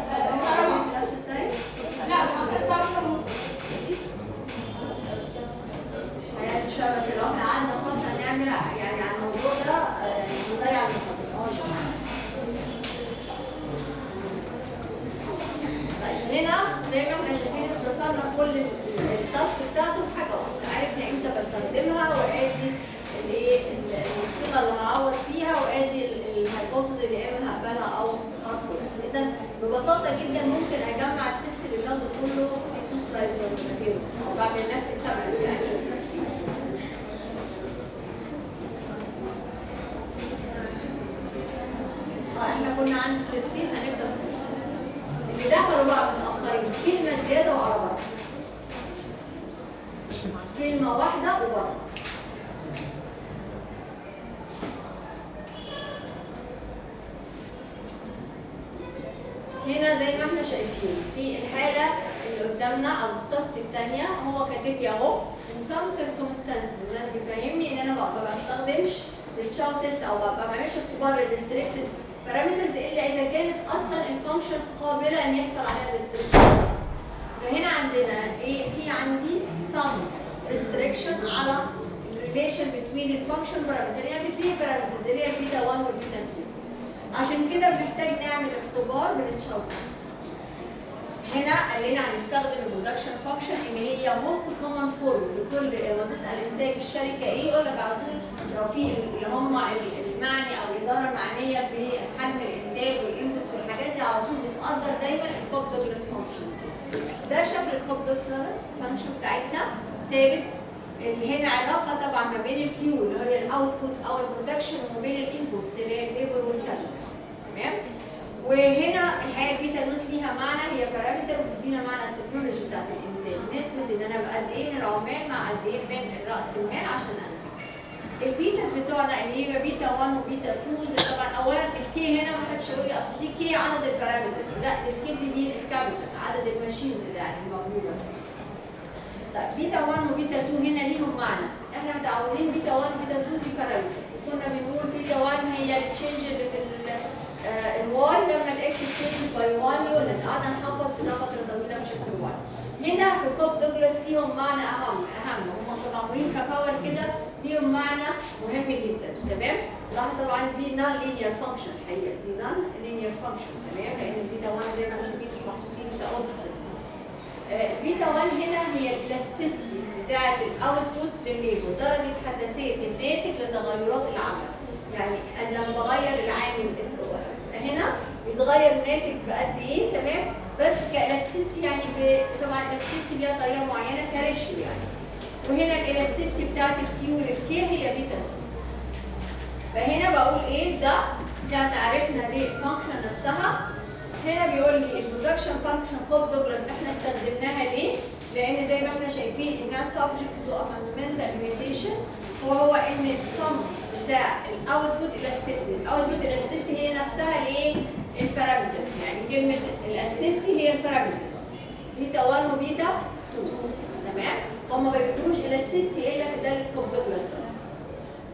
ال output أو ال production وما بين ال inputs اللي هي ال labor وال capital تمام وهنا الحقيقة ال beta nought ليها معنى هي parameter وبتدينا معنى ال technology بتاعت الانتاج نسبه ان أنا بقد إيه العمال مع قد إيه من راس المال عشان انتج ال betas بتوعنا اللي هي بيتا 1 وبيتا 2 زي طبعا اولا ال K هنا ما حدش يقول لي اصل دي K عدد ال parameters لا ال K دي مين ال capital عدد ال machines اللي يعني موجوده طيب بيتا 1 وبيتا 2 هنا ليهم معنى. إحنا متعودين بيتا 1 وبيتا 2 دي parameter وكنا بنقول بيتا 1 هي ال change اللي في ال- آه، ال Y لما ال X change by 1 unit قعدنا نحفظ في ده فترة طويلة في chapter 1 هنا في Cobb Douglas ليهم معنى أهم أهم. هم كانوا معمولين ك power كده ليهم معنى مهم جدا. تمام؟ لاحظ طبعا دي non linear function الحقيقة دي non linear function تمام؟ لأن دي 1 زي ما إحنا شايفين مش محطوطين كأس بيتا 1 هنا هي ال elasticity بتاعه ال output لل labor درجه حساسية الناتج لتغيرات العمل. يعني أنا لما بغير العامل ال- هنا بيتغير الناتج بقد إيه؟ تمام؟ بس ك elasticity يعني ب- طبعا elasticity ليها طريقة معينة ك ratio يعني. وهنا ال elasticity بتاعت ال Q لل K هي بيتا. 2 فهنا بقول إيه؟ ده ده تعريفنا لل function نفسها هنا بيقول لي ال production function كوب دوجلاس إحنا استخدمناها ليه؟ لأن زي ما إحنا شايفين إنها subject to fundamental limitation هو هو إن ال sum بتاع ال output elasticity ال output elasticity هي نفسها الايه؟ ال parameters يعني كلمة elasticity هي ال parameters بيتا 1 وبيتا 2 تمام؟ هم ما بيجيبوش ال elasticity إلا في دالة كوب دوجلاس بس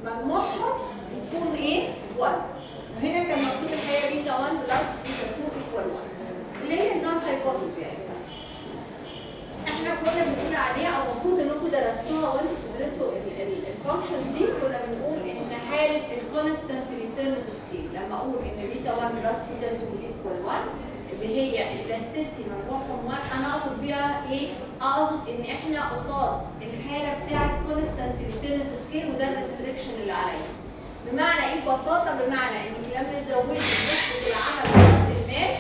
مجموعهم يكون إيه؟ 1 وهنا كان مكتوب الحقيقة بيتا 1 plus بيتا 2 equal 1 اللي هي ال null hypothesis يعني. إحنا كنا بنقول عليها أو المفروض إنكم درستوها وإنتوا بتدرسوا ال function دي كنا بنقول إن حالة ال constant return to scale لما أقول إن بيتا 1 plus بيتا 2 equal 1 اللي هي ال elasticity مجموعهم 1 أنا أقصد بيها إيه؟ أقصد إن إحنا قصاد الحالة بتاعت constant return to scale وده ال restriction اللي عليا بمعنى إيه ببساطة بمعنى انك لما تزودي نسبه العمل براس المال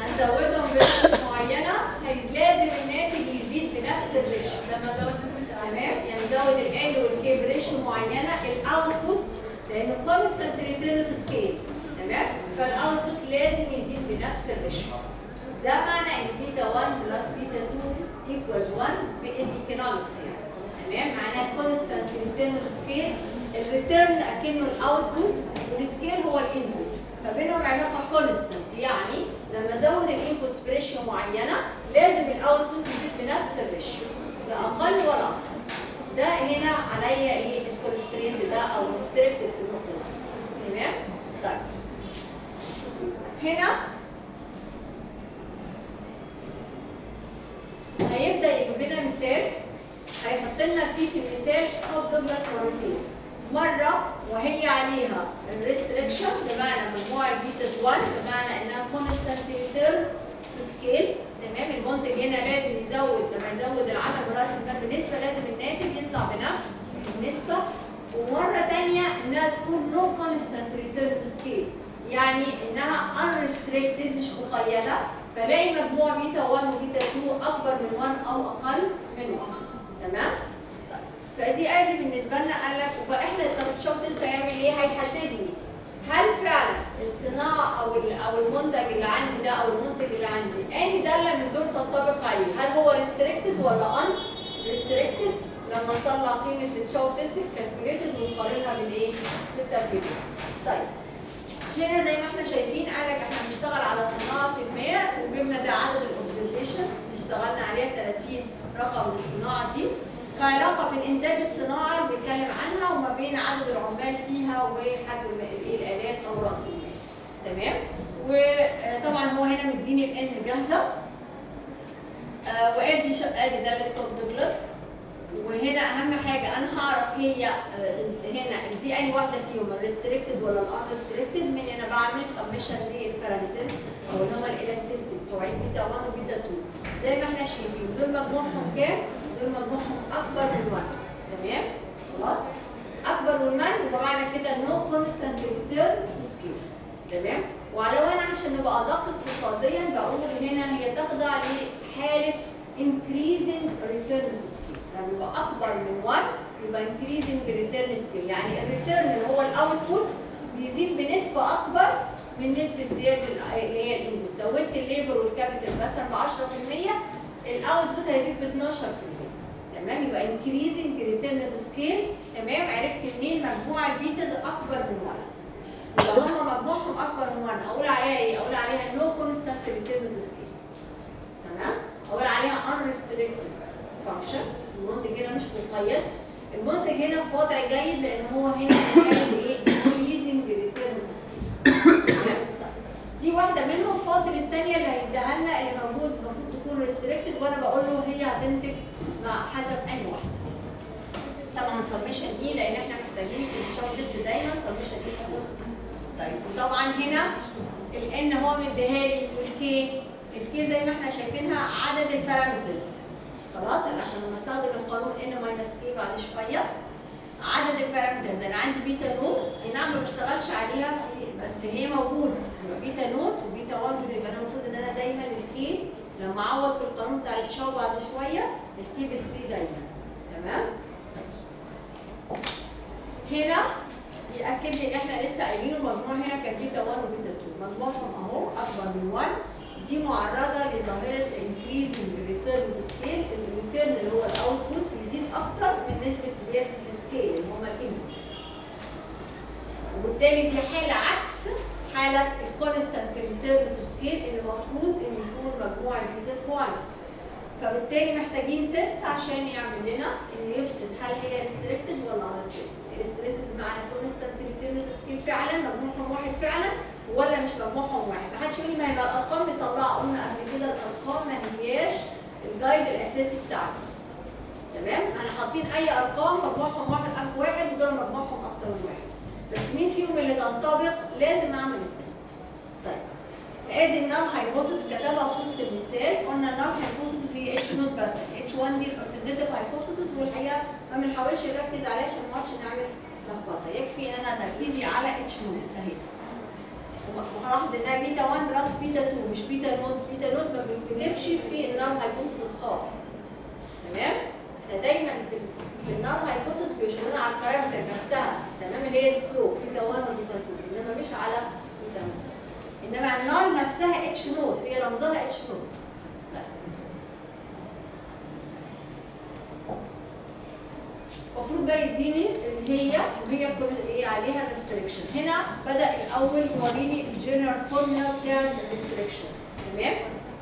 هنزودهم بنسبه معينة هي- لازم الناتج يزيد بنفس ال ratio لما ازود نسبه تمام؟ يعني نزود ال وال K ب ratio معينة ال output لأنه constant return to scale تمام؟ فال output لازم يزيد بنفس ال ratio ده معنى إن بيتا 1 plus بيتا 2 equals 1 بال economics يعني. تمام؟ معناها constant return to scale ال return اكنه ال output وال scale هو ال input فبينهم علاقه constant يعني لما أزود ال inputs ب ratio معينة لازم ال output يزيد بنفس ال ratio لا أقل ولا أكتر. ده هنا عليا إيه؟ ال constraint ده أو ال restricted في النقطة دي. تمام؟ طيب. هنا هيبدأ يجيب لنا مثال هيحط لنا فيه في المثال كوب دوجلاس مرتين مرة وهي عليها ال restriction بمعنى مجموع البيتاز 1 بمعنى إنها constant return to scale تمام؟ المنتج هنا لازم يزود لما يزود العمل براس المال بنسبه لازم الناتج يطلع بنفس النسبة. ومرة ثانية إنها تكون no constant return to scale يعني إنها unrestricted مش مقيدة. فلاقي مجموع بيتا 1 وبيتا 2 أكبر من 1 أو أقل من 1 تمام؟ فدي ادي بالنسبة لنا قال لك فاحنا ال Chow test هيعمل إيه؟ هيحدد لي هل فعلا الصناعة أو أو المنتج اللي عندي ده أو المنتج اللي عندي أي دالة من دول تنطبق عليه هل هو restricted ولا unrestricted لما نطلع قيمة ال Chow test calculated ونقارنها بالايه؟ بال critical طيب هنا زي ما إحنا شايفين قال لك إحنا بنشتغل على صناعة الماء وجبنا ده عدد ال observation اشتغلنا عليها 30 رقم للصناعة دي كعلاقة بين انتاج الصناعه اللي بنتكلم عنها وما بين عدد العمال فيها وحجم الآلات أو راس تمام؟ وطبعا هو هنا مديني ال N جاهزة. آه، وآدي ش- آدي داله كوب دوجلاس وهنا أهم حاجة أنا هعرف هي آه، هنا دي أني واحدة فيهم ال restricted ولا ال unrestricted من أنا بعمل summation لل parameters أو اللي هم ال elasticity بتوعي بيتا 1 وبيتا 2 زي ما إحنا شايفين دول مجموعهم كام؟ دول مجموعهم أكبر من 1 تمام؟ خلاص؟ أكبر من 1 يبقى معنى كده no constant return to scale تمام؟ ولو أنا عشان نبقى أدق اقتصاديا بقول هنا هي تخضع لحالة increasing return to scale لما يبقى أكبر من 1 يبقى increasing return scale يعني ال return اللي هو ال output بيزيد بنسبة أكبر من نسبة زيادة ال- اللي هي ال input زودت ال labor وال capital مثلا ب 10% ال output هيزيد ب 12% تمام؟ يبقى increasing to scale. تمام؟ عرفت منين مجموع البيتاز أكبر من 1 يبقى هم مجموعهم أكبر من 1 أقول عليها إيه؟ أقول عليها no constant return to scale تمام؟ أقول عليها unrestricted function. المنتج هنا مش مقيد. المنتج هنا في وضع جيد لأن هو هنا بيعمل إيه؟ increasing return to scale. تمام؟ طيب. دي واحدة منهم. فاضل الثانية اللي هيديها لنا اللي موجود المفروض تكون ريستريكتد وأنا بقول له هي هتنتج مع حسب سبمشن اي لأن إحنا محتاجين في الشوب ليست دايما سبمشن اي سكور طيب وطبعا هنا ال N هو مديها لي وال K ال K زي ما إحنا شايفينها عدد ال parameters خلاص عشان لما استخدم القانون N minus K بعد شوية عدد ال parameters أنا عندي بيتا note أي نعم ما بشتغلش عليها في بس هي موجودة. يبقى بيتا نوت وبيتا 1 بيبقى أنا المفروض إن أنا دايما ال K لما أعوض في القانون بتاع ال Chow بعد شوية ال K ب 3 دايما. تمام؟ هنا يأكد لي إحنا لسه قايلين المجموع هنا كان بيتا 1 وبيتا 2 مجموعهم أهو أكبر من 1 دي معرضة لظاهرة increasing return to scale. ال return اللي هو ال output بيزيد أكتر من نسبة زيادة ال scale اللي هم ال inputs وبالتالي دي حالة عكس حالة ال constant return to scale اللي المفروض إن يكون مجموع ال betas 1 فبالتالي محتاجين test عشان يعمل لنا إن يفصل. هل هي restricted ولا unrestricted restricted بمعنى constant return to scale فعلا مجموعهم واحد فعلا ولا مش مجموعهم واحد؟ محدش يقول لي ما هي الأرقام بتطلع قلنا قبل كده الأرقام ما هياش ال guide الأساسي بتاعنا. تمام؟ أنا حاطين أي أرقام مجموعهم واحد أك واحد ودول مجموعهم أكتر من واحد. بس مين فيهم اللي تنطبق؟ لازم أعمل ال test ادي ال null hypothesis كتبها في وسط المثال قلنا ال null hypothesis هي اتش نوت بس H 1 دي ال alternative hypothesis والحقيقة ما بنحاولش نركز عليها عشان ما نقعدش نعمل لخبطة. يكفي إن أنا تركيزي على اتش نوت اهي وهلاحظ إنها بيتا 1 plus beta 2 مش beta naught beta naught ما بنكتبش في ال null hypothesis خالص. تمام؟ إحنا دايما في ال null hypothesis بيشتغلنا على ال parameter نفسها. تمام؟ اللي هي ال slope beta 1 وبيتا 2 انما مش على beta naught إنما ال null نفسها اتش نوت هي رمزها اتش نوت. المفروض بقى يديني اللي هي وهي كل إيه عليها ال restriction هنا بدأ الأول يوريني ال general formula بتاع ال restriction تمام؟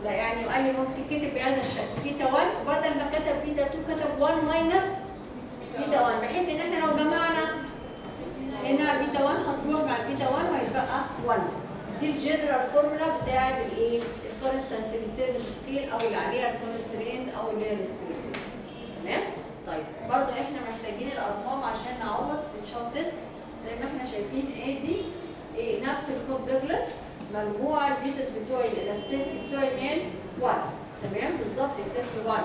لا يعني وقال لي ممكن تكتب بهذا الشكل. بيتا 1 بدل ما كتب بيتا 2 كتب 1 minus بيتا 1 بحيث إن إحنا لو جمعنا هنا بيتا 1 هتروح مع البيتا 1 وهيتبقى 1 دي ال general formula بتاعت الايه ال constant return scale أو اللي عليها ال constrained أو ال restricted تمام؟ طيب برضه إحنا محتاجين الارقام عشان نعوض ال Chow test. زي ما إحنا شايفين ادي إيه نفس ال Cobb Douglas مجموع ال betas بتوعي ال elasticity بتوعي من 1 تمام؟ بالظبط الفكر 1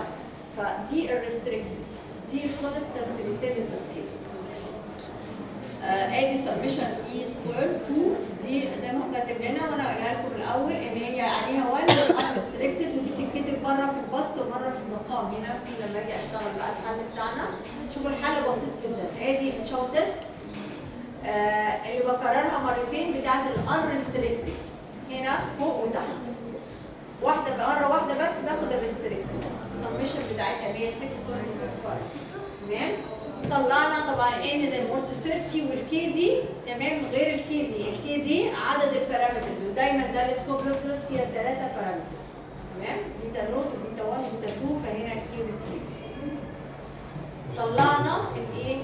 فدي ال restricted دي ال constant return scale ادي سمشن اي سكوير 2 دي زي ما هو كاتب لنا وأنا قايلها لكم الأول إن هي عليها 1 restricted ودي بتتكتب مرة في البسط ومرة في المقام. هنا في لما أجي أشتغل بقى الحل بتاعنا. شوفوا الحل بسيط جدا. ادي ال Chow test اللي بكررها مرتين بتاعت ال unrestricted هنا فوق وتحت. واحدة مرة واحدة بس باخد ال restricted ال summation بتاعتها اللي هي 6.5 تمام؟ طلعنا طبعا ان زي ما قلت 30 وال K دي تمام؟ غير ال K دي ال K دي عدد ال parameters ودايما داله Cobb Douglas فيها ثلاثة parameters تمام؟ beta naught و beta 1 وبيتا 2 فهنا ال K ب 3 طلعنا الايه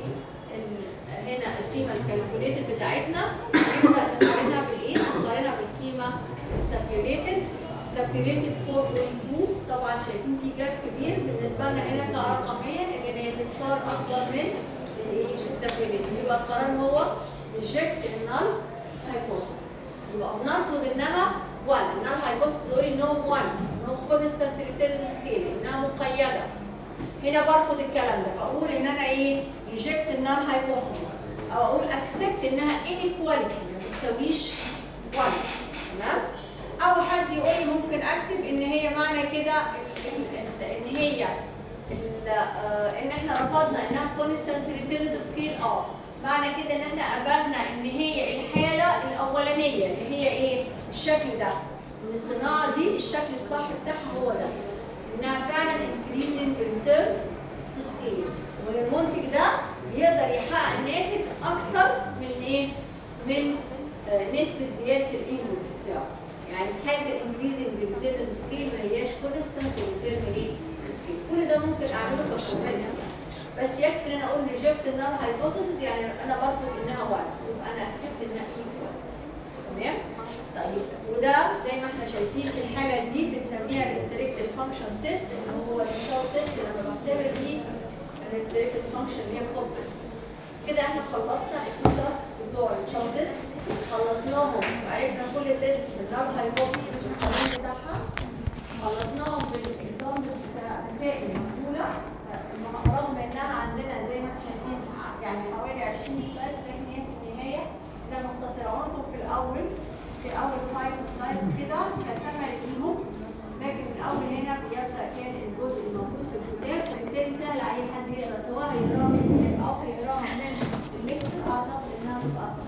ال- هنا القيمة ال calculated بتاعتنا. نقارنها بالايه؟ نقارنها بالقيمه tabulated calculated 4.2 طبعا شايفين في gap كبير بالنسبة لنا هنا كرقميا ال star اكبر من؟ ال tabulated يبقى القرار هو reject ال null hypothesis يبقى بنرفض انها 1 ال null hypothesis تقول انهم 1 انهم constant return scale إنها مقيدة. هنا برفض الكلام ده. فأقول إن أنا إيه؟ reject ال null hypothesis أو أقول accept إنها inequality ما بتساويش 1 تمام؟ أو حد يقول ممكن أكتب إن هي معنى كده إن هي إن إحنا رفضنا إنها constant return scale آه. معنى كده إن إحنا قبلنا إن هي الحالة الأولانية اللي هي إيه؟ الشكل ده. إن الصناعة دي الشكل الصح بتاعها هو ده. إنها فعلا increasing return to scale. وان المنتج ده بيقدر يحقق ناتج أكتر من إيه؟ من آه، نسبة زيادة ال inputs بتاعه. يعني في حاله ال increasing return to scale ما هياش constant return إيه؟ to scale كل ده ممكن أعمله يعني بس يكفي إن أنا أقول reject ال null hypothesis يعني أنا برفض انها 1 يبقى أنا accept انها inequality تمام؟ طيب. وده زي ما إحنا شايفين في الحالة دي بنسميها restricted function test اللي هو ال Chow test لما بختبر بيه ال restricted function اللي هي كده إحنا خلصنا ال two tasks بتوع ال Chow test خلصناهم. وعرفنا كل test بال null hypothesis والقانون بتاعها. خلصناهم بال example المسائل مقبوله رغم آه، انها عندنا زي ما إحنا شايفين آه، يعني حوالي 20 slide لكن هي في النهاية. أنا مختصراهم في الأول في اول five slides كده كسمر ليهم لكن الأول هنا بيبدأ كان الجزء الموجود في الكتاب فبالتالي سهل اي حد يقرأ سواء يقراه أو يقرأها من المكتب. أعتقد إنها تبقى